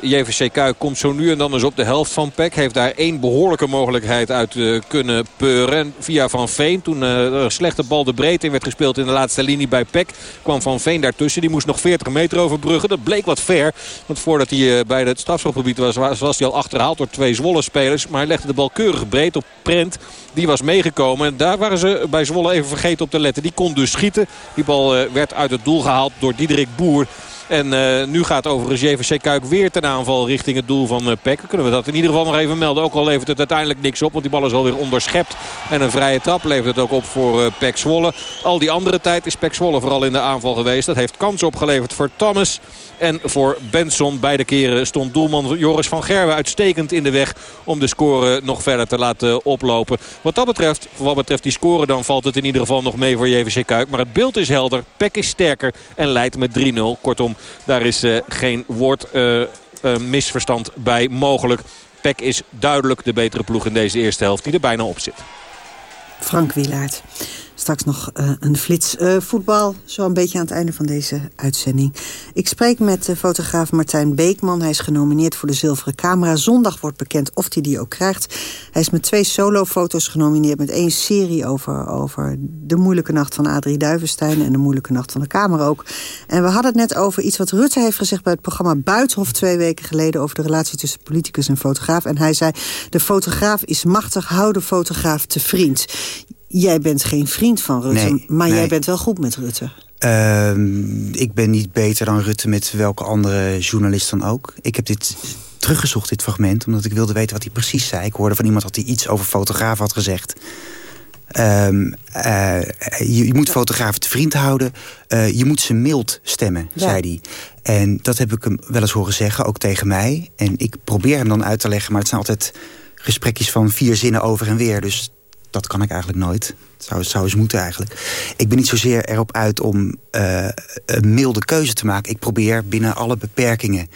JVC Kuik komt zo nu en dan eens op de helft van Pek. Heeft daar één behoorlijke mogelijkheid uit kunnen peuren. En via Van Veen, toen een slechte bal de breedte werd gespeeld in de laatste linie bij Pek... kwam Van Veen daartussen. Die moest nog 40 meter overbruggen. Dat bleek wat ver. Want voordat hij bij het strafschopgebied was, was hij al achterhaald door twee Zwolle-spelers. Maar hij legde de bal keurig breed op Prent. Die was meegekomen. En daar waren ze bij Zwolle even vergeten op te letten. Die kon dus schieten. Die bal uh, werd uit het doel gehaald door Diederik Boer. En uh, nu gaat overigens JVC Kuik weer ten aanval richting het doel van uh, Peck. Kunnen we dat in ieder geval nog even melden. Ook al levert het uiteindelijk niks op. Want die bal is alweer onderschept. En een vrije trap levert het ook op voor uh, Peck Zwolle. Al die andere tijd is Peck Zwolle vooral in de aanval geweest. Dat heeft kans opgeleverd voor Thomas. En voor Benson beide keren stond doelman Joris van Gerwen uitstekend in de weg. Om de score nog verder te laten oplopen. Wat dat betreft, wat betreft die score dan valt het in ieder geval nog mee voor JVC Kuik. Maar het beeld is helder. Peck is sterker en leidt met 3-0. Kortom, daar is uh, geen woord uh, uh, misverstand bij mogelijk. Peck is duidelijk de betere ploeg in deze eerste helft die er bijna op zit. Frank Wielaert. Straks nog uh, een flits uh, voetbal, zo een beetje aan het einde van deze uitzending. Ik spreek met uh, fotograaf Martijn Beekman. Hij is genomineerd voor de Zilveren Camera. Zondag wordt bekend of hij die ook krijgt. Hij is met twee solofoto's genomineerd... met één serie over, over de moeilijke nacht van Adrie Duivenstein... en de moeilijke nacht van de Kamer ook. En we hadden het net over iets wat Rutte heeft gezegd... bij het programma Buitenhof twee weken geleden... over de relatie tussen politicus en fotograaf. En hij zei, de fotograaf is machtig, hou de fotograaf te vriend. Jij bent geen vriend van Rutte, nee, maar nee. jij bent wel goed met Rutte. Uh, ik ben niet beter dan Rutte met welke andere journalist dan ook. Ik heb dit teruggezocht, dit fragment, omdat ik wilde weten wat hij precies zei. Ik hoorde van iemand dat hij iets over fotograaf had gezegd. Um, uh, je, je, moet fotografen te vriend houden. Uh, je moet ze mild stemmen, ja. zei hij. En dat heb ik hem wel eens horen zeggen, ook tegen mij. En ik probeer hem dan uit te leggen, maar het zijn altijd gesprekjes van vier zinnen over en weer. Dus dat kan ik eigenlijk nooit. Zou, zou eens moeten eigenlijk. Ik ben niet zozeer erop uit om uh, een milde keuze te maken. Ik probeer binnen alle beperkingen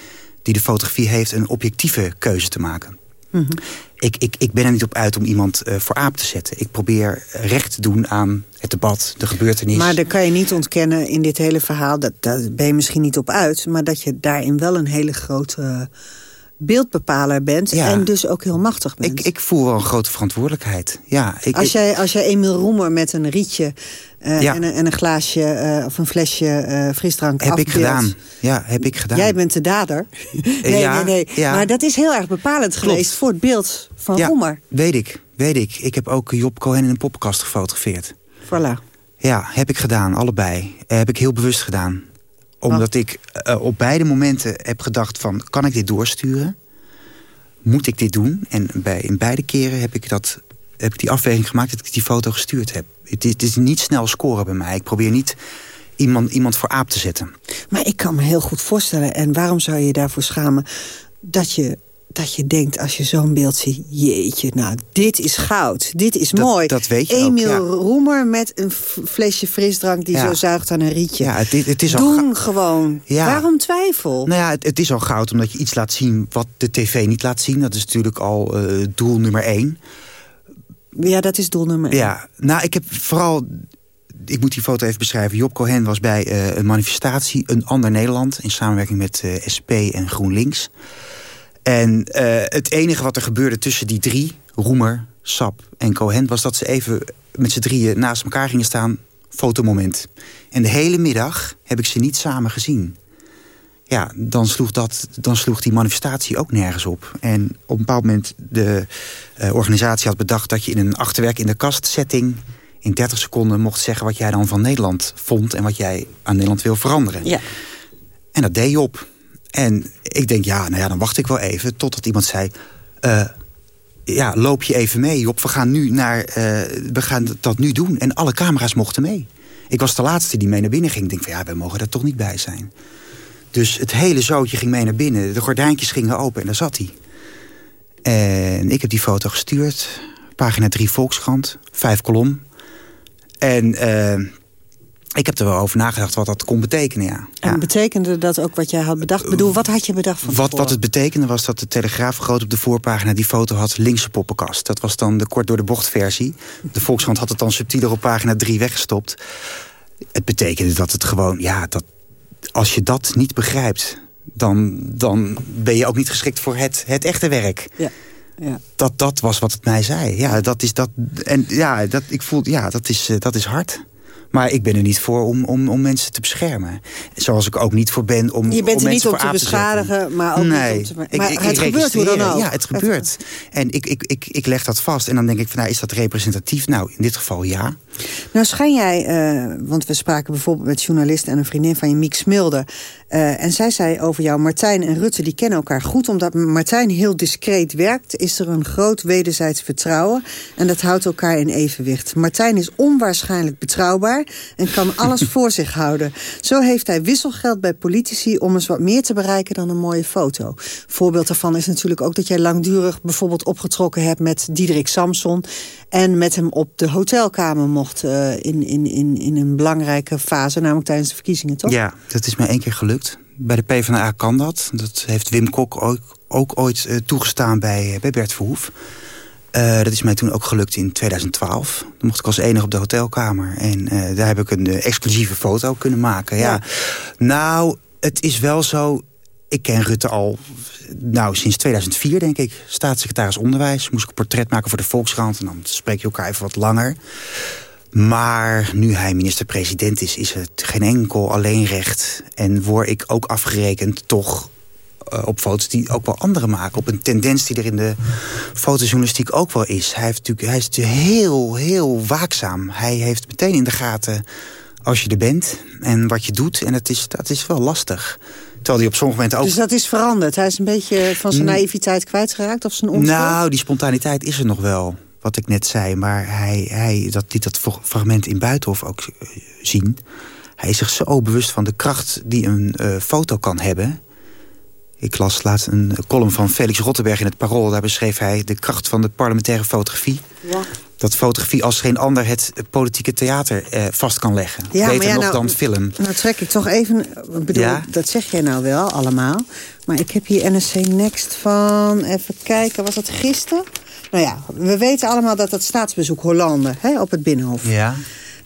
die de fotografie heeft... een objectieve keuze te maken. Mm -hmm. ik, ik, ik ben er niet op uit om iemand uh, voor aap te zetten. Ik probeer recht te doen aan het debat, de gebeurtenis. Maar dan kan je niet ontkennen in dit hele verhaal... dat daar ben je misschien niet op uit... maar dat je daarin wel een hele grote... Uh, beeldbepaler bent ja. en dus ook heel machtig bent. Ik, ik voel wel een grote verantwoordelijkheid. Ja, ik, als, jij, als jij Emiel Roemer met een rietje uh, ja. en, een, en, een, glaasje uh, of een flesje uh, frisdrank Heb afbeeld. ik gedaan. Ja, heb ik gedaan. Jij bent de dader. <laughs> nee, ja, nee, nee. Maar dat is heel erg bepalend Klopt. geweest voor het beeld van Roemer. Weet ik, weet ik. Ik heb ook Job Cohen in een poppenkast gefotografeerd. Voilà. Ja, heb ik gedaan, allebei. heb ik heel bewust gedaan omdat ik uh, op beide momenten heb gedacht van... kan ik dit doorsturen? Moet ik dit doen? En bij, in beide keren heb ik, dat, heb ik die afweging gemaakt... dat ik die foto gestuurd heb. Het is, het is niet snel scoren bij mij. Ik probeer niet iemand, iemand voor aap te zetten. Maar ik kan me heel goed voorstellen... en waarom zou je je daarvoor schamen... dat je dat je denkt als je zo'n beeld ziet... jeetje, nou, dit is goud. Dit is mooi. Dat weet je Emiel ook, ja. Roemer met een flesje frisdrank... die Ja. zo zuigt aan een rietje. Ja, het, is- het is al Doen gewoon. Ja. Waarom twijfel? Nou ja, het, het is al goud omdat je iets laat zien wat de tv niet laat zien. Dat is natuurlijk al eh, doel nummer één. Ja, dat is doel nummer één. Ja, nou, ik heb vooral... Ik moet die foto even beschrijven. Job Cohen was bij eh, een manifestatie Een Ander Nederland... in samenwerking met eh, SP en GroenLinks. En eh, het enige wat er gebeurde tussen die drie... Roemer, Sap en Cohen... was dat ze even met z'n drieën naast elkaar gingen staan. Fotomoment. En de hele middag heb ik ze niet samen gezien. Ja, dan sloeg, dat, dan sloeg die manifestatie ook nergens op. En op een bepaald moment de eh, organisatie had bedacht... dat je in een achterwerk in de kast setting... in 30 seconden mocht zeggen wat jij dan van Nederland vond... en wat jij aan Nederland wil veranderen. Ja. En dat deed je op. En ik denk, ja, nou ja, dan wacht ik wel even... totdat iemand zei... eh, ja, loop je even mee, Job. We gaan, nu naar, eh, we gaan dat nu doen. En alle camera's mochten mee. Ik was de laatste die mee naar binnen ging. Ik denk van, ja, wij mogen er toch niet bij zijn. Dus het hele zootje ging mee naar binnen. De gordijntjes gingen open en daar zat hij. En ik heb die foto gestuurd. Pagina 3 Volkskrant, vijf kolom. En eh, ik heb er wel over nagedacht wat dat kon betekenen, ja. En betekende dat ook wat jij had bedacht? Bedoel, wat had je bedacht van Wat, wat het betekende was dat de Telegraaf groot op de voorpagina... die foto had linkse poppenkast. Dat was dan de kort door de bocht versie. De Volkskrant had het dan subtieler op pagina 3 weggestopt. Het betekende dat het gewoon... ja, dat als je dat niet begrijpt... dan, dan ben je ook niet geschikt voor het, het echte werk. Ja. Ja. Dat, dat was wat het mij zei. Ja, dat is dat. En ja, dat, ik voel, ja, dat is, eh, dat is hard. Maar ik ben er niet voor om, om, om mensen te beschermen. Zoals ik ook niet voor ben om Je bent om er niet mensen om te beschadigen, maar ook nee. niet om te... Maar ik- het ik gebeurt hoe dan ook. Ja, het gebeurt. En ik, ik, ik, ik leg dat vast. En dan denk ik van, nou, is dat representatief? Nou, in dit geval ja. Nou schijn jij, eh, want we spraken bijvoorbeeld met journalisten... en een vriendin van je, Miek Smilde. eh, en zij zei over jou, Martijn en Rutte, die kennen elkaar goed... omdat Martijn heel discreet werkt, is er een groot wederzijds vertrouwen... en dat houdt elkaar in evenwicht. Martijn is onwaarschijnlijk betrouwbaar en kan alles <laughs> voor zich houden. Zo heeft hij wisselgeld bij politici om eens wat meer te bereiken dan een mooie foto. Voorbeeld daarvan is natuurlijk ook dat jij langdurig bijvoorbeeld opgetrokken hebt... met Diederik Samson en met hem op de hotelkamer mocht... eh, in, in, in, in een belangrijke fase, namelijk tijdens de verkiezingen, toch? Ja, dat is mij één keer gelukt. Bij de PvdA kan dat. Dat heeft Wim Kok ook, ook ooit eh, toegestaan bij, eh, bij Bert Verhoef. Eh, dat is mij toen ook gelukt in 2012. Dan mocht ik als enige op de hotelkamer. En eh, daar heb ik een eh, exclusieve foto kunnen maken. Ja. Nou, het is wel zo... Ik ken Rutte al nou, sinds 2004, denk ik. Staatssecretaris Onderwijs. Moest ik een portret maken voor de Volkskrant. En dan spreek je elkaar even wat langer. Maar nu hij minister-president is, is het geen enkel alleenrecht. En word ik ook afgerekend toch op foto's die ook wel anderen maken. Op een tendens die er in de fotojournalistiek ook wel is. Hij, heeft natuurlijk, hij is natuurlijk heel, heel waakzaam. Hij heeft meteen in de gaten als je er bent en wat je doet. En het is, dat is wel lastig. Terwijl hij op sommige momenten ook... Dus dat is veranderd. Hij is een beetje van zijn naïviteit kwijtgeraakt of zijn onschuld? Nou, die spontaniteit is er nog wel, wat ik net zei. Maar hij, hij dat liet dat fragment in Buitenhof ook eh, zien. Hij is zich zo bewust van de kracht die een eh, foto kan hebben. Ik las laatst een column van Felix Rottenberg in het Parool. Daar beschreef hij de kracht van de parlementaire fotografie. Ja. Dat fotografie als geen ander het politieke theater eh, vast kan leggen. Ja, Beter ja, nog nou, dan film. Nou trek ik toch even... Ik bedoel, Ja? dat zeg jij nou wel allemaal. Maar ik heb hier NSC Next van... Even kijken, was dat gisteren? Nou ja, we weten allemaal dat dat staatsbezoek Hollande... Hè, op het Binnenhof. Ja.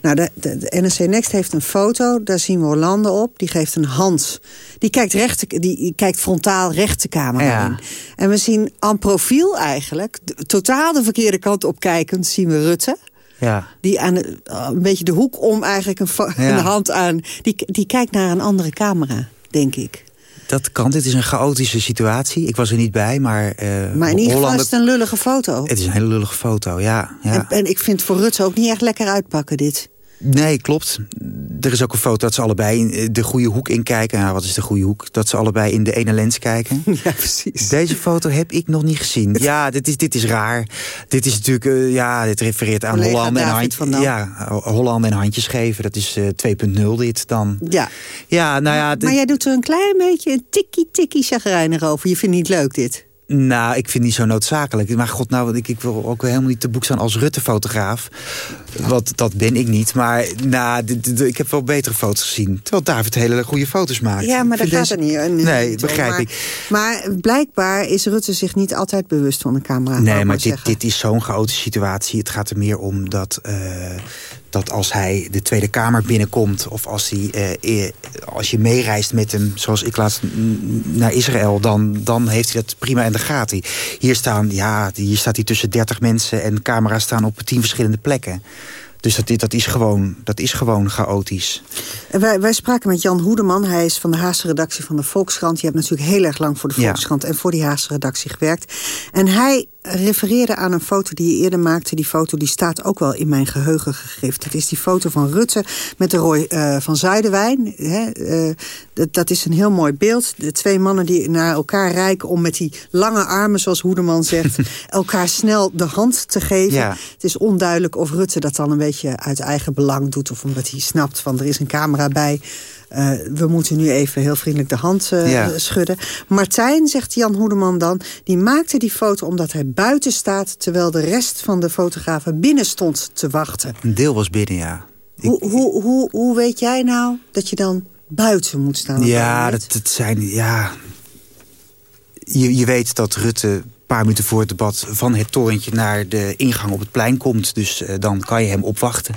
Nou, de, de, de NRC Next heeft een foto, daar zien we Hollande op. Die geeft een hand. Die kijkt, recht, die, die kijkt frontaal recht de camera Ja. in. En we zien aan profiel eigenlijk, totaal de verkeerde kant op kijkend... zien we Rutte. Ja. Die aan de- een beetje de hoek om eigenlijk een, Ja. een hand aan... Die, die kijkt naar een andere camera, denk ik. Dat kan. Dit is een chaotische situatie. Ik was er niet bij, maar... eh, Maar in ieder geval is het een lullige foto. Het is een hele lullige foto, ja. ja. En, en ik vind voor Rutte ook niet echt lekker uitpakken, dit. Nee, klopt. Er is ook een foto dat ze allebei in eh, de goede hoek inkijken. Nou, wat is de goede hoek? Dat ze allebei in de ene lens kijken. <laughs> Ja, precies. Deze foto heb ik nog niet gezien. Ja, dit is, dit is raar. Dit is natuurlijk, eh, ja, dit refereert aan Collega Holland en, hand, ja, Holland en handjes geven. Dat is eh 2.0 dit dan. Ja. Ja, nou ja, Maar jij doet er een klein beetje een tikkie-tikkie chagrijnig over. Je vindt niet leuk, dit? Nou, ik vind niet zo noodzakelijk. Maar god, nou, ik, ik wil ook helemaal niet te boek staan als Rutte-fotograaf. Want dat ben ik niet. Maar nou, ik heb wel betere foto's gezien. Terwijl David hele goede foto's maakt. Ja, maar dat gaat er niet. Nee, nee begrijp maar, ik. Maar blijkbaar is Rutte zich niet altijd bewust van de camera. Nee, maar dit, dit, is zo'n chaotische situatie. Het gaat er meer om dat... Uh, dat als hij de Tweede Kamer binnenkomt... of als, hij, uh, als je meereist met hem, zoals ik laatst naar Israël... Dan, dan heeft hij dat prima in de gaten. Hier, staan, ja, hier staat hij tussen 30 mensen... en camera's staan op tien verschillende plekken. Dus dat, dat, is, gewoon, dat is gewoon chaotisch. Wij, wij spraken met Jan Hoedeman. Hij is van de Haagse redactie van de Volkskrant. Je hebt natuurlijk heel erg lang voor de Volkskrant... en voor die Haagse redactie gewerkt. En hij refereerde aan een foto die je eerder maakte. Die foto die staat ook wel in mijn geheugen gegrift. Het is die foto van Rutte met de Roy uh, van Zuiderwijn. Hè, uh, dat, dat, is een heel mooi beeld. De twee mannen die naar elkaar reiken om met die lange armen, zoals Hoedeman zegt... <laughs> elkaar snel de hand te geven. Ja. Het is onduidelijk of Rutte dat dan een beetje uit eigen belang doet... of omdat hij snapt van er is een camera bij... Uh, we moeten nu even heel vriendelijk de hand uh, ja. schudden. Martijn, zegt Jan Hoedeman dan, die maakte die foto omdat hij buiten staat... terwijl de rest van de fotografen binnen stond te wachten. Een deel was binnen, ja. Hoe, hoe, hoe, hoe weet jij nou dat je dan buiten moet staan? Ja, dat, dat zijn... Ja, je, je weet dat Rutte paar minuten voor het debat van het torentje naar de ingang op het plein komt. Dus uh, dan kan je hem opwachten.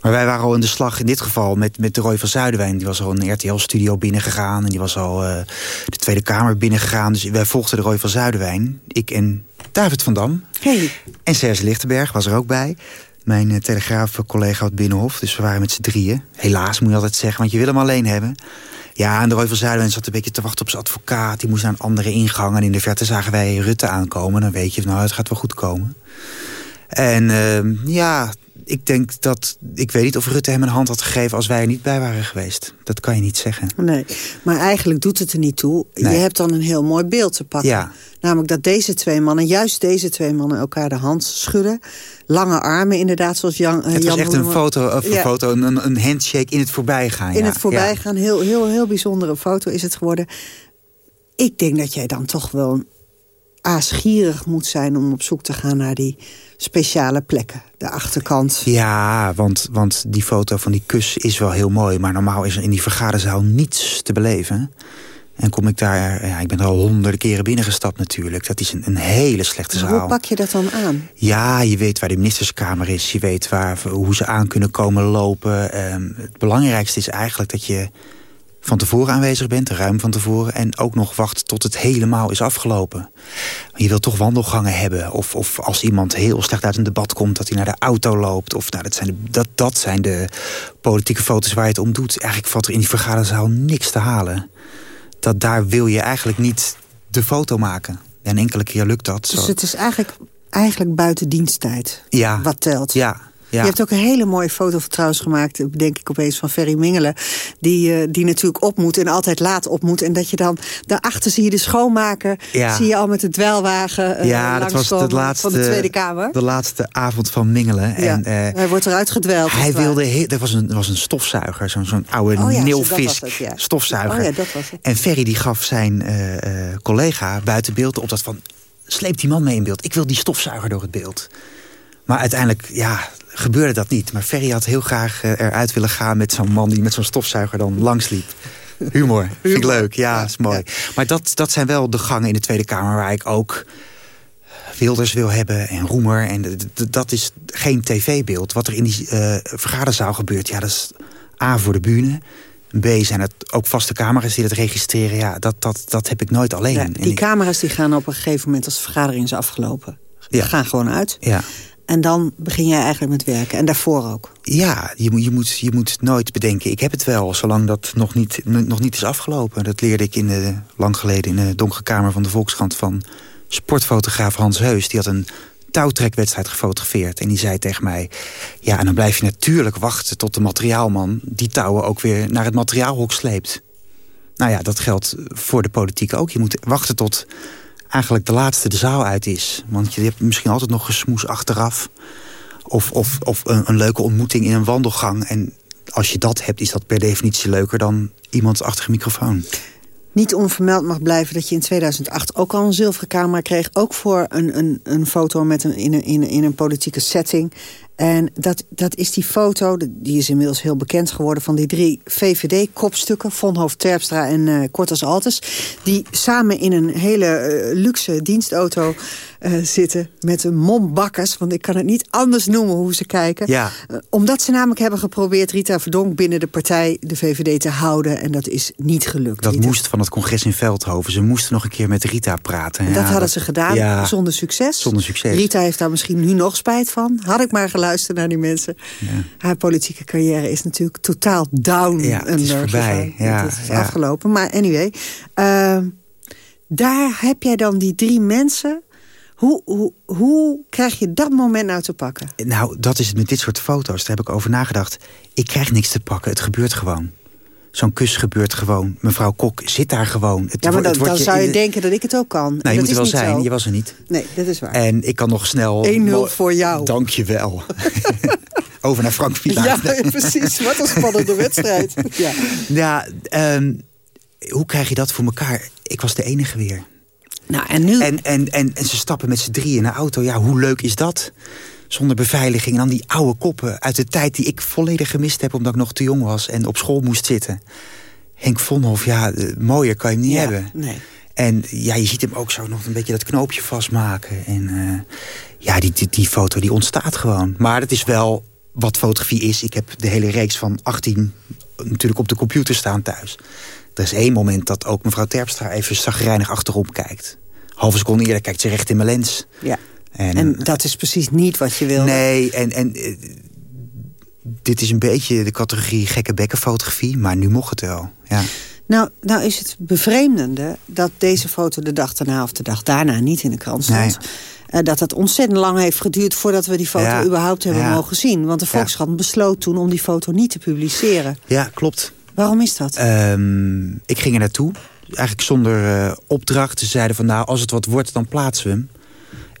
Maar wij waren al in de slag in dit geval met, met de Roy van Zuiderwijn. Die was al een RTL-studio binnengegaan. En die was al uh, de Tweede Kamer binnengegaan. Dus wij volgden de Roy van Zuiderwijn. Ik en David van Dam. Hey. En Serge Lichtenberg was er ook bij. Mijn uh, telegraaf-collega uit Binnenhof. Dus we waren met z'n drieën. Helaas moet je altijd zeggen, want je wil hem alleen hebben. Ja, en de Roy van Zuiderwijn zat een beetje te wachten op zijn advocaat. Die moest naar een andere ingang. En in de verte zagen wij Rutte aankomen. Dan weet je, nou, het gaat wel goed komen. En uh, ja, ik denk dat... Ik weet niet of Rutte hem een hand had gegeven als wij er niet bij waren geweest. Dat kan je niet zeggen. Nee, maar eigenlijk doet het er niet toe. Je hebt dan een heel mooi beeld te pakken. Ja. Namelijk dat deze twee mannen, juist deze twee mannen... elkaar de hand schudden. Lange armen inderdaad, zoals Jan Het was echt een foto, een, ja. foto een, een handshake in het voorbijgaan. In ja. het voorbijgaan, heel, heel, heel bijzondere foto is het geworden. Ik denk dat jij dan toch wel aasgierig moet zijn... om op zoek te gaan naar die speciale plekken, de achterkant. Ja, want, want die foto van die kus is wel heel mooi... maar normaal is er in die vergaderzaal niets te beleven. En kom ik daar, ja, ik ben er al honderden keren binnengestapt natuurlijk. Dat is een, een hele slechte zaal. Hoe pak je dat dan aan? Ja, je weet waar de ministerskamer is. Je weet waar, hoe ze aan kunnen komen lopen. Um, het belangrijkste is eigenlijk dat je van tevoren aanwezig bent, ruim van tevoren... en ook nog wacht tot het helemaal is afgelopen. Je wilt toch wandelgangen hebben. Of, of als iemand heel slecht uit een debat komt... dat hij naar de auto loopt. Of, nou, dat, zijn de, dat, dat zijn de politieke foto's waar je het om doet. Eigenlijk valt er in die vergaderzaal niks te halen. Dat daar wil je eigenlijk niet de foto maken. En enkele keer lukt dat. Dus het is eigenlijk, eigenlijk buiten diensttijd ja. wat telt. Ja, ja. Je hebt ook een hele mooie foto trouwens gemaakt, denk ik opeens, van Ferry Mingelen. Die, uh, die natuurlijk op moet en altijd laat op moet. En dat je dan, daarachter zie je de schoonmaker, ja. zie je al met de dwelwagen uh, Ja, dat was de laatste, van de Tweede Kamer. De laatste avond van Mingelen. Ja. En, uh, hij wordt eruit gedweld. Hij wilde, er was een, was een stofzuiger, zo'n zo'n oude oh, ja. stofzuiger. Oh, ja, dat was het. En Ferry die gaf zijn collega buiten beeld op dat van, sleep die man mee in beeld. Ik wil die stofzuiger door het beeld. Maar uiteindelijk, ja, gebeurde dat niet. Maar Ferry had heel graag uh, eruit willen gaan met zo'n man... die met zo'n stofzuiger dan langsliep. Humor, vind ik leuk. Ja, is mooi. Maar dat, dat zijn wel de gangen in de Tweede Kamer... waar ik ook Wilders wil hebben en Roemer. En dat is geen tv-beeld. Wat er in die uh, vergaderzaal gebeurt, ja, dat is A voor de bühne... B zijn het ook vaste camera's die dat registreren. Ja, dat, dat, dat heb ik nooit alleen. Ja, die camera's die gaan op een gegeven moment als de vergadering is afgelopen. Die Ja. gaan gewoon uit. Ja. En dan begin jij eigenlijk met werken. En daarvoor ook. Ja, je, je, moet, je moet nooit bedenken, ik heb het wel, zolang dat nog niet, nog niet is afgelopen. Dat leerde ik in de, lang geleden in de donkere kamer van de Volkskrant van sportfotograaf Hans Heus. Die had een touwtrekwedstrijd gefotografeerd. En die zei tegen mij, ja, en dan blijf je natuurlijk wachten tot de materiaalman die touwen ook weer naar het materiaalhok sleept. Nou ja, dat geldt voor de politiek ook. Je moet wachten tot eigenlijk de laatste de zaal uit is. Want je hebt misschien altijd nog gesmoes achteraf. Of, of, of een, leuke ontmoeting in een wandelgang. En als je dat hebt, is dat per definitie leuker dan iemand achter een microfoon. niet onvermeld mag blijven dat je in 2008 ook al een zilveren camera kreeg. Ook voor een, een, een foto met een, in, een, in, een, in een politieke setting. En dat, dat is die foto, die is inmiddels heel bekend geworden... van die drie VVD-kopstukken, Vonhoofd, Terpstra en uh, Kortas Altes... die samen in een hele uh, luxe dienstauto uh, zitten met een mombakkers. Want ik kan het niet anders noemen hoe ze kijken. Ja. Omdat ze namelijk hebben geprobeerd Rita Verdonk binnen de partij... de VVD te houden en dat is niet gelukt. Dat Rita. moest van het congres in Veldhoven. Ze moesten nog een keer met Rita praten. En ja, dat hadden dat, ze gedaan, ja, zonder succes. Zonder succes. Rita heeft daar misschien nu nog spijt van. Had ik maar geluisterd naar die mensen. Ja. Haar politieke carrière is natuurlijk totaal down. Ja, het is voorbij. Ja, het is ja. afgelopen. Maar anyway, uh, daar heb jij dan die drie mensen... Hoe, hoe, hoe krijg je dat moment nou te pakken? Nou, dat is het met dit soort foto's. Daar heb ik over nagedacht. Ik krijg niks te pakken, het gebeurt gewoon. Zo'n kus gebeurt gewoon. Mevrouw Kok zit daar gewoon. Het ja, maar dan, dan zou je de- denken dat ik het ook kan. Nou, En je moet er wel zijn. zo. Je was er niet. Nee, dat is waar. En ik kan nog snel... <laughs> 1-0 mo- voor jou. Dank je wel. <laughs> Over naar Frank Villaert. Ja, <laughs> precies. Wat een spannende wedstrijd. Ja. Ja, ehm, hoe krijg je dat voor elkaar? Ik was de enige weer. Nou, en nu... En, en, en, en ze stappen met z'n drieën in een auto. Ja, hoe leuk is dat? Zonder beveiliging. En dan die oude koppen uit de tijd die ik volledig gemist heb... omdat ik nog te jong was en op school moest zitten. Henk Vonhoff, ja, eh, mooier kan je hem niet Ja, hebben. nee. En ja, je ziet hem ook zo nog een beetje dat knoopje vastmaken. En eh, ja, die, die, die foto die ontstaat gewoon. Maar het is wel wat fotografie is. Ik heb de hele reeks van 18 natuurlijk op de computer staan thuis. Er is één moment dat ook mevrouw Terpstra even zagrijnig achterom kijkt. Halve seconde eerder kijkt ze recht in mijn lens. Ja. En, En dat is precies niet wat je wil. Nee, en, en eh, dit is een beetje de categorie gekke bekkenfotografie. Maar nu mocht het wel, ja. Nou, nou is het bevreemdende dat deze foto de dag daarna of de dag daarna niet in de krant stond. Eh, dat het ontzettend lang heeft geduurd voordat we die foto Ja, überhaupt hebben ja. mogen zien. Want de Volkskrant besloot toen om die foto niet te publiceren. Ja, klopt. Waarom is dat? Ehm, ik ging er naartoe. Eigenlijk zonder eh, opdracht. Ze zeiden van nou, als het wat wordt, dan plaatsen we hem.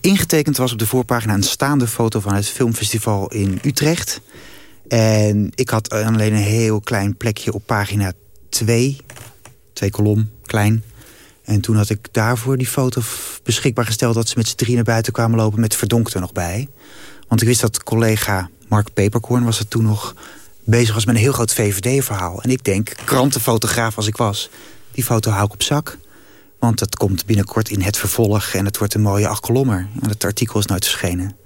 Ingetekend was op de voorpagina een staande foto van het filmfestival in Utrecht. En ik had alleen een heel klein plekje op pagina 2. Twee kolom, klein. En toen had ik daarvoor die foto beschikbaar gesteld... dat ze met z'n drie naar buiten kwamen lopen met Verdonk er nog bij. Want ik wist dat collega Mark Peperkorn was er toen nog bezig was met een heel groot VVD-verhaal. En ik denk, krantenfotograaf als ik was, die foto hou ik op zak. Want dat komt binnenkort in het vervolg en het wordt een mooie achtkolommer. En het artikel is nooit verschenen.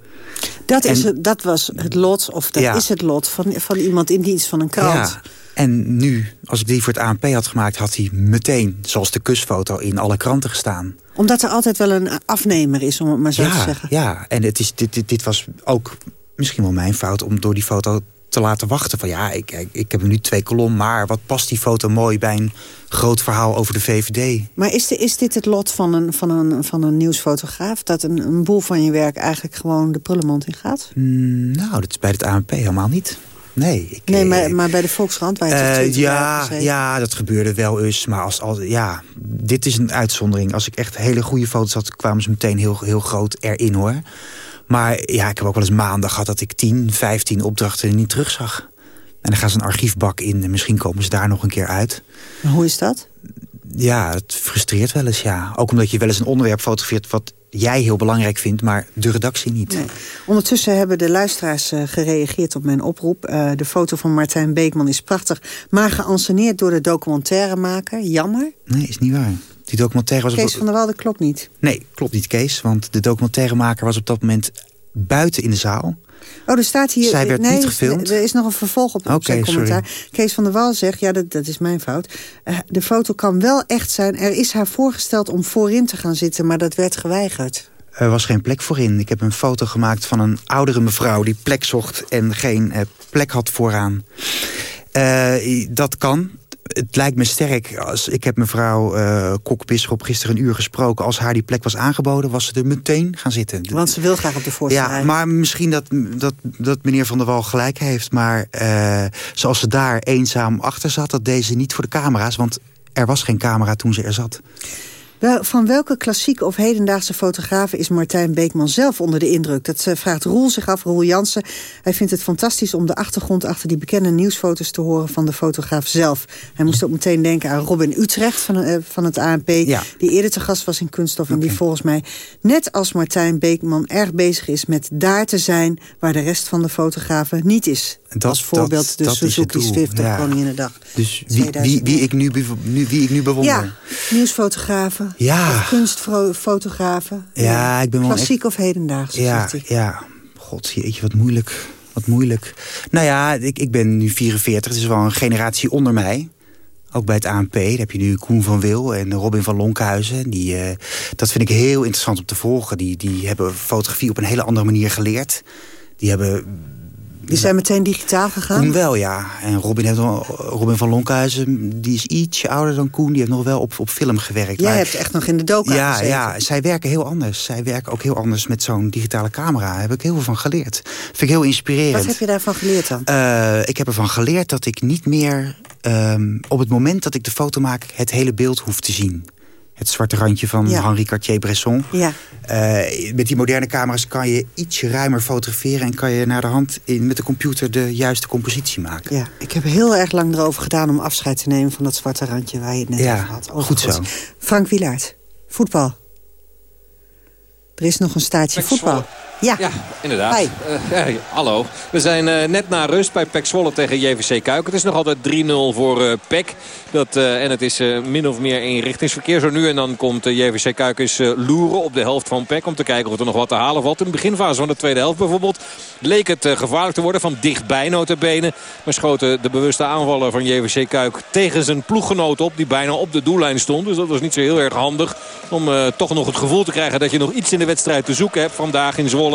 Dat, is het, dat was het lot, of dat Ja. is het lot van, van iemand in dienst van een krant. Ja. En nu, als ik die voor het ANP had gemaakt... had hij meteen, zoals de kusfoto, in alle kranten gestaan. Omdat er altijd wel een afnemer is, om het maar zo te zeggen. ja. en het is, dit, dit, dit was ook misschien wel mijn fout... om door die foto te laten wachten. Van ja, ik, ik, ik heb nu twee kolom, maar wat past die foto mooi... bij een groot verhaal over de VVD? Maar is, de, is dit het lot van een, van een, van een nieuwsfotograaf? Dat een, een boel van je werk eigenlijk gewoon de prullenmand in gaat? Mm, nou, dat is bij het ANP helemaal niet. Nee, ik, Nee, maar, maar bij de Volkskrant, waar je toch 20 jaar ja, ja, dat gebeurde wel eens. Maar als, als, ja, dit is een uitzondering. Als ik echt hele goede foto's had, kwamen ze meteen heel, heel groot erin hoor. Maar ja, ik heb ook wel eens maanden gehad dat ik 10, 15 opdrachten niet terugzag. En dan gaan ze een archiefbak in en misschien komen ze daar nog een keer uit. Maar Hoe is dat? Ja, het frustreert wel eens, ja. Ook omdat je wel eens een onderwerp fotografeert wat jij heel belangrijk vindt, maar de redactie niet. Ondertussen hebben de luisteraars eh, gereageerd op mijn oproep. Eh, de foto van Martijn Beekman is prachtig, maar geanceneerd door de documentairemaker. Jammer. Nee, is niet waar. Die documentaire was... op- Kees van der Walde klopt niet. Nee, klopt niet, Kees. Want de documentairemaker was op dat moment buiten in de zaal. Oh, er staat hier... Zij werd nee, niet gefilmd? Er is nog een vervolg op, op Oké, zijn sorry. commentaar. Kees van der Wal zegt, ja, dat, dat is mijn fout. Eh, de foto kan wel echt zijn. Er is haar voorgesteld om voorin te gaan zitten, maar dat werd geweigerd. Er was geen plek voor in. Ik heb een foto gemaakt van een oudere mevrouw... die plek zocht en geen eh, plek had vooraan. Eh, dat kan. Het lijkt me sterk. Als, ik heb mevrouw uh, Kok-Bisschop gisteren een uur gesproken. Als haar die plek was aangeboden, was ze er meteen gaan zitten. Want ze wil graag op de voorste Ja, maar misschien dat, dat, dat meneer Van der Wal gelijk heeft. Maar eh, zoals ze daar eenzaam achter zat... dat deed ze niet voor de camera's. Want er was geen camera toen ze er zat. Wel, van welke klassieke of hedendaagse fotografen is Martijn Beekman zelf onder de indruk? Dat uh, vraagt Roel zich af, Roel Jansen. Hij vindt het fantastisch om de achtergrond achter die bekende nieuwsfoto's te horen van de fotograaf zelf. Hij moest ook meteen denken aan Robin Utrecht van, uh, van het ANP, Ja. die eerder te gast was in Kunststof. En die volgens mij, net als Martijn Beekman, erg bezig is met daar te zijn waar de rest van de fotografen niet is. Dat- als voorbeeld dat- de dat Suzuki Swift op ja. Koninginnedag. Dus wie, wie, 2009. wie, ik nu, wie ik nu bewonder. Ja, nieuwsfotografen. Ja. Of kunstfotografen. Ja, ik ben wel Klassiek of hedendaags, Ja, ja. God, jeetje, wat moeilijk. Wat moeilijk. Nou ja, ik, ik ben nu 44, het is wel een generatie onder mij. Ook bij het ANP, daar heb je nu Koen van Wil en Robin van Lonkhuizen. Die, eh, dat vind ik heel interessant om te volgen. Die, die hebben fotografie op een hele andere manier geleerd. Die hebben Die zijn meteen digitaal gegaan. Koen wel, ja. En Robin, heeft Robin van Lonkhuizen, die is ietsje ouder dan Koen. Die heeft nog wel op, op film gewerkt. Jij Maar- hebt echt nog in de doka ja, gezeten. ja, zij werken heel anders. Zij werken ook heel anders met zo'n digitale camera. Daar heb ik heel veel van geleerd. Vind ik heel inspirerend. Wat heb je daarvan geleerd dan? Eh, ik heb ervan geleerd dat ik niet meer... ehm, op het moment dat ik de foto maak... het hele beeld hoef te zien. Het zwarte randje van Ja. Henri Cartier-Bresson. Ja. Eh, met die moderne camera's kan je ietsje ruimer fotograferen... en kan je naar de hand in, met de computer de juiste compositie maken. Ja, ik heb heel erg lang erover gedaan om afscheid te nemen van dat zwarte randje waar je het net Ja, over had. Oh, goed zo. Frank Wielaert, voetbal. Er is nog een staartje voetbal. Ja, Ja, inderdaad. Hi. Eh, hallo. We zijn eh, net na rust bij Pek Zwolle tegen JVC Kuik. Het is nog altijd 3-0 voor eh Pek. Dat, en het is min of meer eenrichtingsverkeer zo nu. En dan komt JVC Kuik eens loeren op de helft van Pek. Om te kijken of er nog wat te halen valt. In de beginfase van de tweede helft bijvoorbeeld leek het gevaarlijk te worden. Van dichtbij notabene. Maar schoten de bewuste aanvaller van JVC Kuik tegen zijn ploeggenoot op. Die bijna op de doellijn stond. Dus dat was niet zo heel erg handig. Om toch nog het gevoel te krijgen dat je nog iets in de wedstrijd te zoeken hebt vandaag in Zwolle.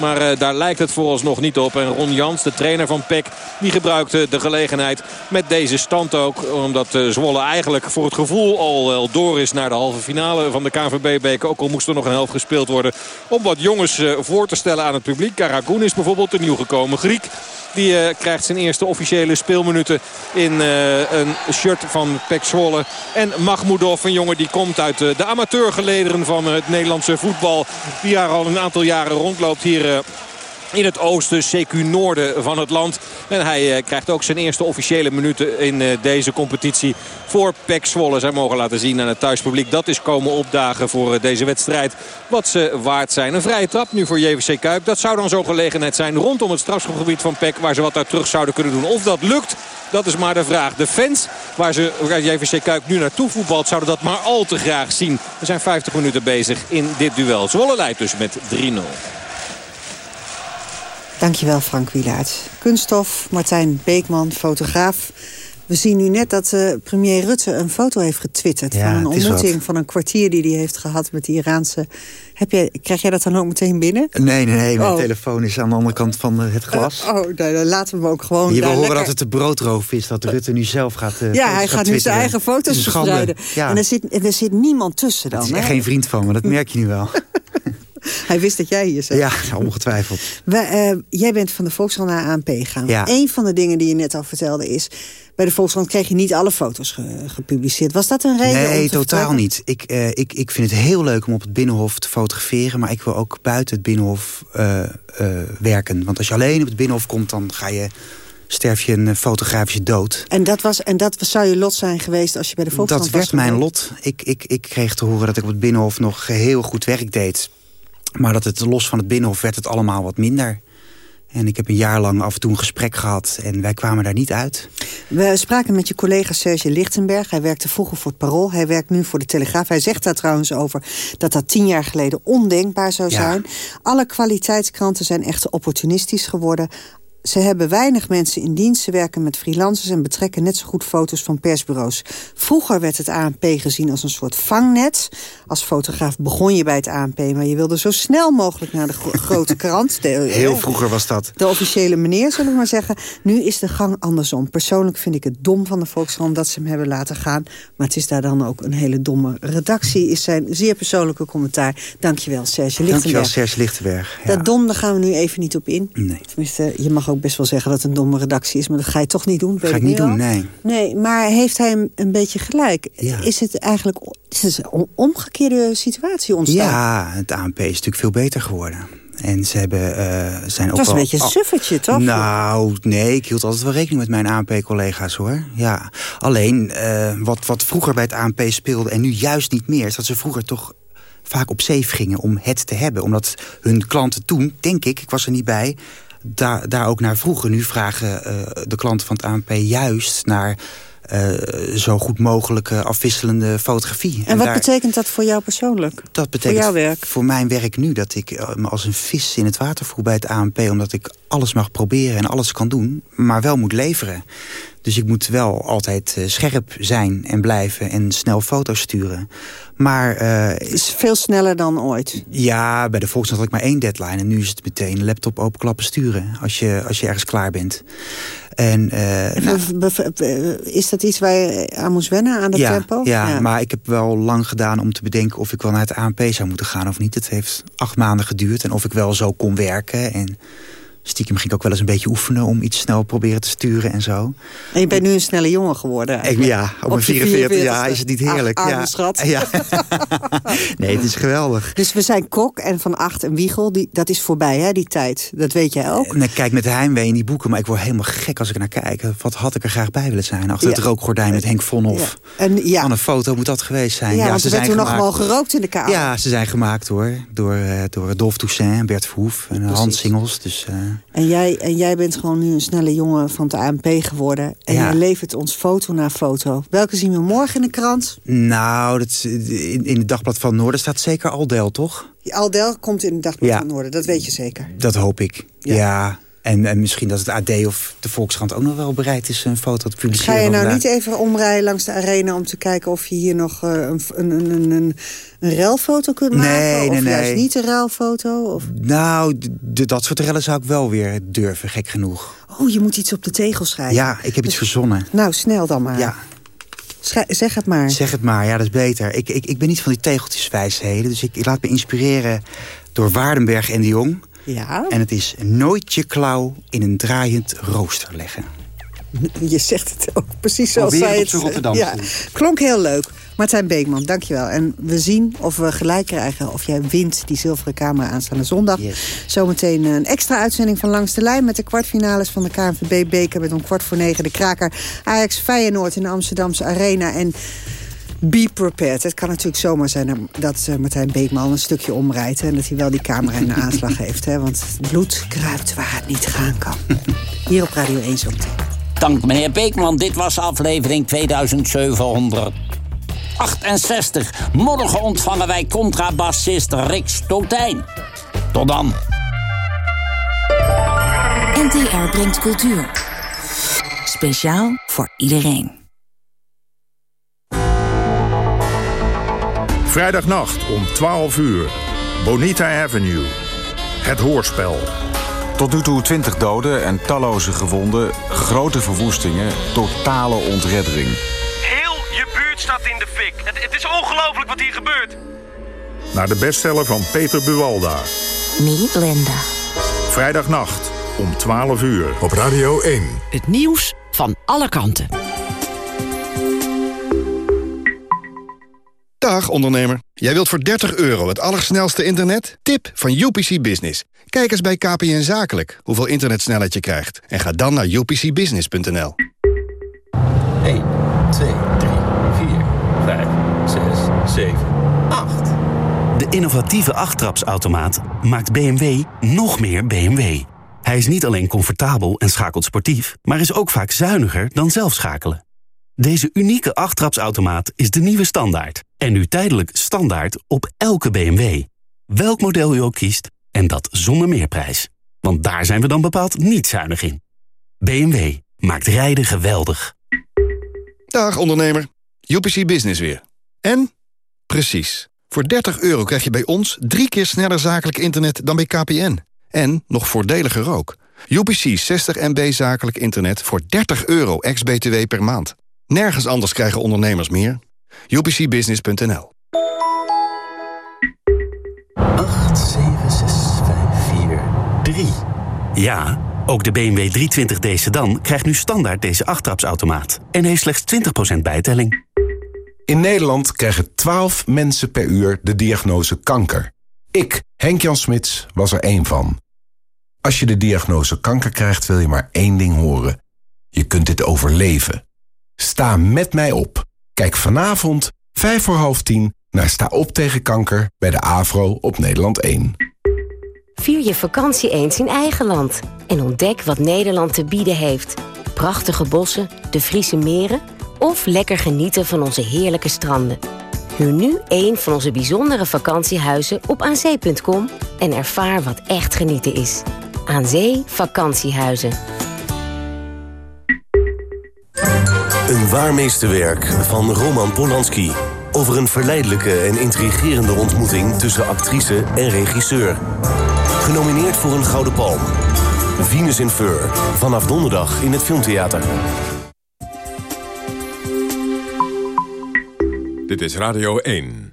Maar eh, daar lijkt het vooralsnog niet op. En Ron Jans, de trainer van PEC, die gebruikte de gelegenheid met deze stand ook. Omdat eh, Zwolle eigenlijk voor het gevoel al wel door is naar de halve finale van de KNVB-beker. Ook al moest er nog een helft gespeeld worden. Om wat jongens eh, voor te stellen aan het publiek. Karagoun is bijvoorbeeld de nieuwgekomen Griek. Die eh, krijgt zijn eerste officiële speelminuten in eh, een shirt van Pek Zwolle. En Mahmoudov, een jongen die komt uit eh, de amateurgelederen van het Nederlandse voetbal. Die daar al een aantal jaren rondloopt hier... eh, in het oosten, CQ noorden van het land. En hij eh, krijgt ook zijn eerste officiële minuten in eh, deze competitie voor PEC Zwolle. Zij mogen laten zien aan het thuispubliek. Dat is komen opdagen voor deze wedstrijd. Wat ze waard zijn. Een vrije trap nu voor JVC Kuik. Dat zou dan zo'n gelegenheid zijn rondom het strafschopgebied van PEC. Waar ze wat daar terug zouden kunnen doen. Of dat lukt, dat is maar de vraag. De fans waar, ze, JVC Kuik nu naartoe voetbalt zouden dat maar al te graag zien. We zijn 50 minuten bezig in dit duel. Zwolle leidt dus met 3-0. Dankjewel Frank Wielaert. Kunststof, Martijn Beekman, fotograaf. We zien nu net dat eh, premier Rutte een foto heeft getwitterd... Ja, van een ontmoeting van een kwartier die hij heeft gehad met die Iraanse... Heb jij, krijg jij dat dan ook meteen binnen? Nee, nee, nee. Mijn Oh. telefoon is aan de andere kant van eh, het glas. oh, nou, dan laten we hem ook gewoon wil daar horen lekker- dat het de broodroof is. Dat Rutte nu zelf gaat eh, Ja, hij gaat nu zijn eigen foto's verspreiden. Ja. En er zit, er zit niemand tussen dan. Het is echt geen vriend van me, dat merk je nu wel. <laughs> <laughs> Hij wist dat jij hier zat. ja, ongetwijfeld. We, eh, jij bent van de Volkskrant naar ANP gegaan. Ja. Een van de dingen die je net al vertelde is... bij de Volkskrant kreeg je niet alle foto's ge- gepubliceerd. Was dat een reden? om Nee, te totaal niet. Ik, eh, ik, ik vind het heel leuk om op het Binnenhof te fotograferen... maar ik wil ook buiten het Binnenhof eh, werken. Want als je alleen op het Binnenhof komt, dan ga je, sterf je een fotografische dood. En dat, was, en dat zou je lot zijn geweest als je bij de Volkskrant Dat was werd mijn lot. Ik, ik, ik kreeg te horen dat ik op het Binnenhof nog heel goed werk deed. Maar dat het los van het Binnenhof werd het allemaal wat minder. En ik heb een jaar lang af en toe een gesprek gehad en wij kwamen daar niet uit. We spraken met je collega Serge Lichtenberg. Hij werkte vroeger voor het Parool. Hij werkt nu voor de Telegraaf. Hij zegt daar trouwens over dat dat tien jaar geleden ondenkbaar zou Ja. zijn. Alle kwaliteitskranten zijn echter opportunistisch geworden. Ze hebben weinig mensen in dienst. Ze werken met freelancers en betrekken net zo goed foto's van persbureaus. Vroeger werd het ANP gezien als een soort vangnet. Als fotograaf begon je bij het ANP, maar je wilde zo snel mogelijk naar de gro- <laughs> grote krant. De, Heel eh, vroeger was dat. de officiële meneer, zullen we maar zeggen. Nu is de gang andersom. Persoonlijk vind ik het dom van de Volkskrant dat ze hem hebben laten gaan. Maar het is daar dan ook een hele domme redactie. Is zijn zeer persoonlijke commentaar. Dankjewel, Serge Dankjewel, Lichtenberg. Serge Lichtenberg. Ja. Dat dom, daar gaan we nu even niet op in. Nee. Tenminste, je mag ook ook best wel zeggen dat het een domme redactie is... maar dat ga je toch niet doen. Ga ik niet doen, nee. Nee, maar heeft hij een, een beetje gelijk? Ja. Is het eigenlijk is het een omgekeerde situatie ontstaan? Ja, het ANP is natuurlijk veel beter geworden. En ze hebben, eh, zijn ook Het was wel... een beetje een suffertje, toch? Nou, nee, ik hield altijd wel rekening met mijn ANP-collega's, hoor. Ja. Alleen, eh, wat, wat vroeger bij het ANP speelde en nu juist niet meer... is dat ze vroeger toch vaak op safe gingen om het te hebben. Omdat hun klanten toen, denk ik, ik was er niet bij... daar, ook naar vroegen. Nu vragen eh, de klanten van het ANP juist naar... eh, zo goed mogelijke afwisselende fotografie. En wat daar- betekent dat voor jou persoonlijk? dat betekent voor jouw werk? voor mijn werk nu dat ik eh, me als een vis in het water voel bij het ANP. Omdat ik alles mag proberen en alles kan doen, maar wel moet leveren. Dus ik moet wel altijd eh, scherp zijn en blijven en snel foto's sturen. Maar eh, is veel sneller dan ooit. ja, bij de Volkskrant had ik maar één deadline. En nu is het meteen laptop openklappen sturen. Als je, als je ergens klaar bent. En, eh, nou, bev- Is dat iets waar je aan moest wennen, aan dat ja, tempo? Ja, maar ik heb wel lang gedaan om te bedenken of ik wel naar het ANP zou moeten gaan of niet. Het heeft acht maanden geduurd en of ik wel zo kon werken. En stiekem ging ik ook wel eens een beetje oefenen om iets snel proberen te sturen en zo. En je bent nu een snelle jongen geworden. Ik, eigenlijk. ja, op, mijn je 44 44ste. jaar is het niet heerlijk. Ach, ja. schat. Ja. <laughs> nee, het is geweldig. Dus we zijn Kok en Van Acht en Wiegel, die, dat is voorbij, hè, die tijd. Dat weet jij ook. Ik kijk met heimwee in die boeken, maar ik word helemaal gek als ik naar kijk. Wat had ik er graag bij willen zijn? Achter Ja. het rookgordijn met Henk Vonhoff. En ja, Van een foto moet dat geweest zijn. ja, want ze zijn toen nog wel gerookt in de kamer. Ja, ze zijn gemaakt hoor. Door, eh, door Dolf Toussaint, Bert Verhoef en Precies. Hans Singels. Dus, eh, En, jij, en jij bent gewoon nu een snelle jongen van het ANP geworden. En Ja. je levert ons foto na foto. Welke zien we morgen in de krant? nou, dat, in, in het Dagblad van Noorden staat zeker Aldel, toch? Aldel komt in de Dagblad Ja. van Noorden, dat weet je zeker. Dat hoop ik. Ja. En, en misschien dat het AD of de Volkskrant ook nog wel bereid is een foto te publiceren. Ga je nou vandaag. niet even omrijden langs de arena... om te kijken of je hier nog eh, een, een, een, een, een, ruilfoto kunt maken? Nee, of nee, juist nee. niet een ruilfoto? Of... Nou, dat soort rellen zou ik wel weer durven, gek genoeg. Oh, je moet iets op de tegel schrijven. Ja, ik heb iets verzonnen. Nou, snel dan maar. Ja, zeg het maar. zeg het maar. Ja, dat is beter. Ik, ik, ik ben niet van die tegeltjeswijsheden. Dus ik, ik laat me inspireren door Waardenberg en de Jong. Ja, En het is nooit je klauw in een draaiend rooster leggen. <laughs> je zegt het ook precies zoals zij het Rotterdam ja, klonk heel leuk. Martijn Beekman, dankjewel. En we zien of we gelijk krijgen of jij wint die zilveren camera aanstaande zondag. Yes. Zometeen een extra uitzending van Langs de Lijn... met de kwartfinales van de KNVB-beker met om kwart voor negen de kraker. Ajax Feyenoord in de Amsterdamse Arena. En be prepared. Het kan natuurlijk zomaar zijn dat eh, Martijn Beekman een stukje omrijdt... en dat hij wel die camera in de <laughs> aanslag heeft. Hè? Want het bloed kruipt waar het niet gaan kan. Hier op Radio 1 zometeen. Dank meneer Beekman. Dit was aflevering 2768. Morgen ontvangen wij contrabassist Rick Stotijn. Tot dan. NTR brengt cultuur. Speciaal voor iedereen. Vrijdagnacht om 12 uur. Bonita Avenue. Het hoorspel. Tot nu toe 20 doden en talloze gewonden, grote verwoestingen, totale ontreddering. Heel je buurt staat in de fik. Het, het is ongelooflijk wat hier gebeurt. Naar de bestseller van Peter Buwalda. Meet Linda. Vrijdagnacht om 12 uur. Op Radio 1. Het nieuws van alle kanten. Dag ondernemer. Jij wilt voor 30 euro het allersnelste internet? Tip van UPC Business. Kijk eens bij KPN Zakelijk hoeveel internetsnelheid je krijgt. En ga dan naar upcbusiness.nl. 1, 2, 3, 4, 5, 6, 7, 8. De innovatieve achttrapsautomaat maakt BMW nog meer BMW. Hij is niet alleen comfortabel en schakelt sportief... maar is ook vaak zuiniger dan zelf schakelen. Deze unieke achttrapsautomaat is de nieuwe standaard. En nu tijdelijk standaard op elke BMW. Welk model u ook kiest, en dat zonder meerprijs. Want daar zijn we dan bepaald niet zuinig in. BMW maakt rijden geweldig. Dag ondernemer. UPC Business weer. En? Precies. Voor 30 euro krijg je bij ons drie keer sneller zakelijk internet dan bij KPN. En nog voordeliger ook. UPC 60 MB zakelijk internet voor 30 euro ex-BTW per maand. Nergens anders krijgen ondernemers meer. UPCbusiness.nl 8, 7, 6, 5, 4, 3. Ja, Ook de BMW 320d sedan krijgt nu standaard deze achttrapsautomaat... en heeft slechts 20% bijtelling. In Nederland krijgen 12 mensen per uur de diagnose kanker. Ik, Henk-Jan Smits, was er één van. Als je de diagnose kanker krijgt, wil je maar één ding horen. Je kunt dit overleven. Sta met mij op. Kijk vanavond, 5 voor half tien, naar Sta op tegen kanker... bij de AVRO op Nederland 1. Vier je vakantie eens in eigen land. En ontdek wat Nederland te bieden heeft. Prachtige bossen, de Friese meren... of lekker genieten van onze heerlijke stranden. Huur nu een van onze bijzondere vakantiehuizen op aanzee.com... en ervaar wat echt genieten is. Aan Zee Vakantiehuizen. Een waar meesterwerk van Roman Polanski. Over een verleidelijke en intrigerende ontmoeting tussen actrice en regisseur. Genomineerd voor een Gouden Palm. Venus in Fur. Vanaf donderdag in het Filmtheater. Dit is Radio 1.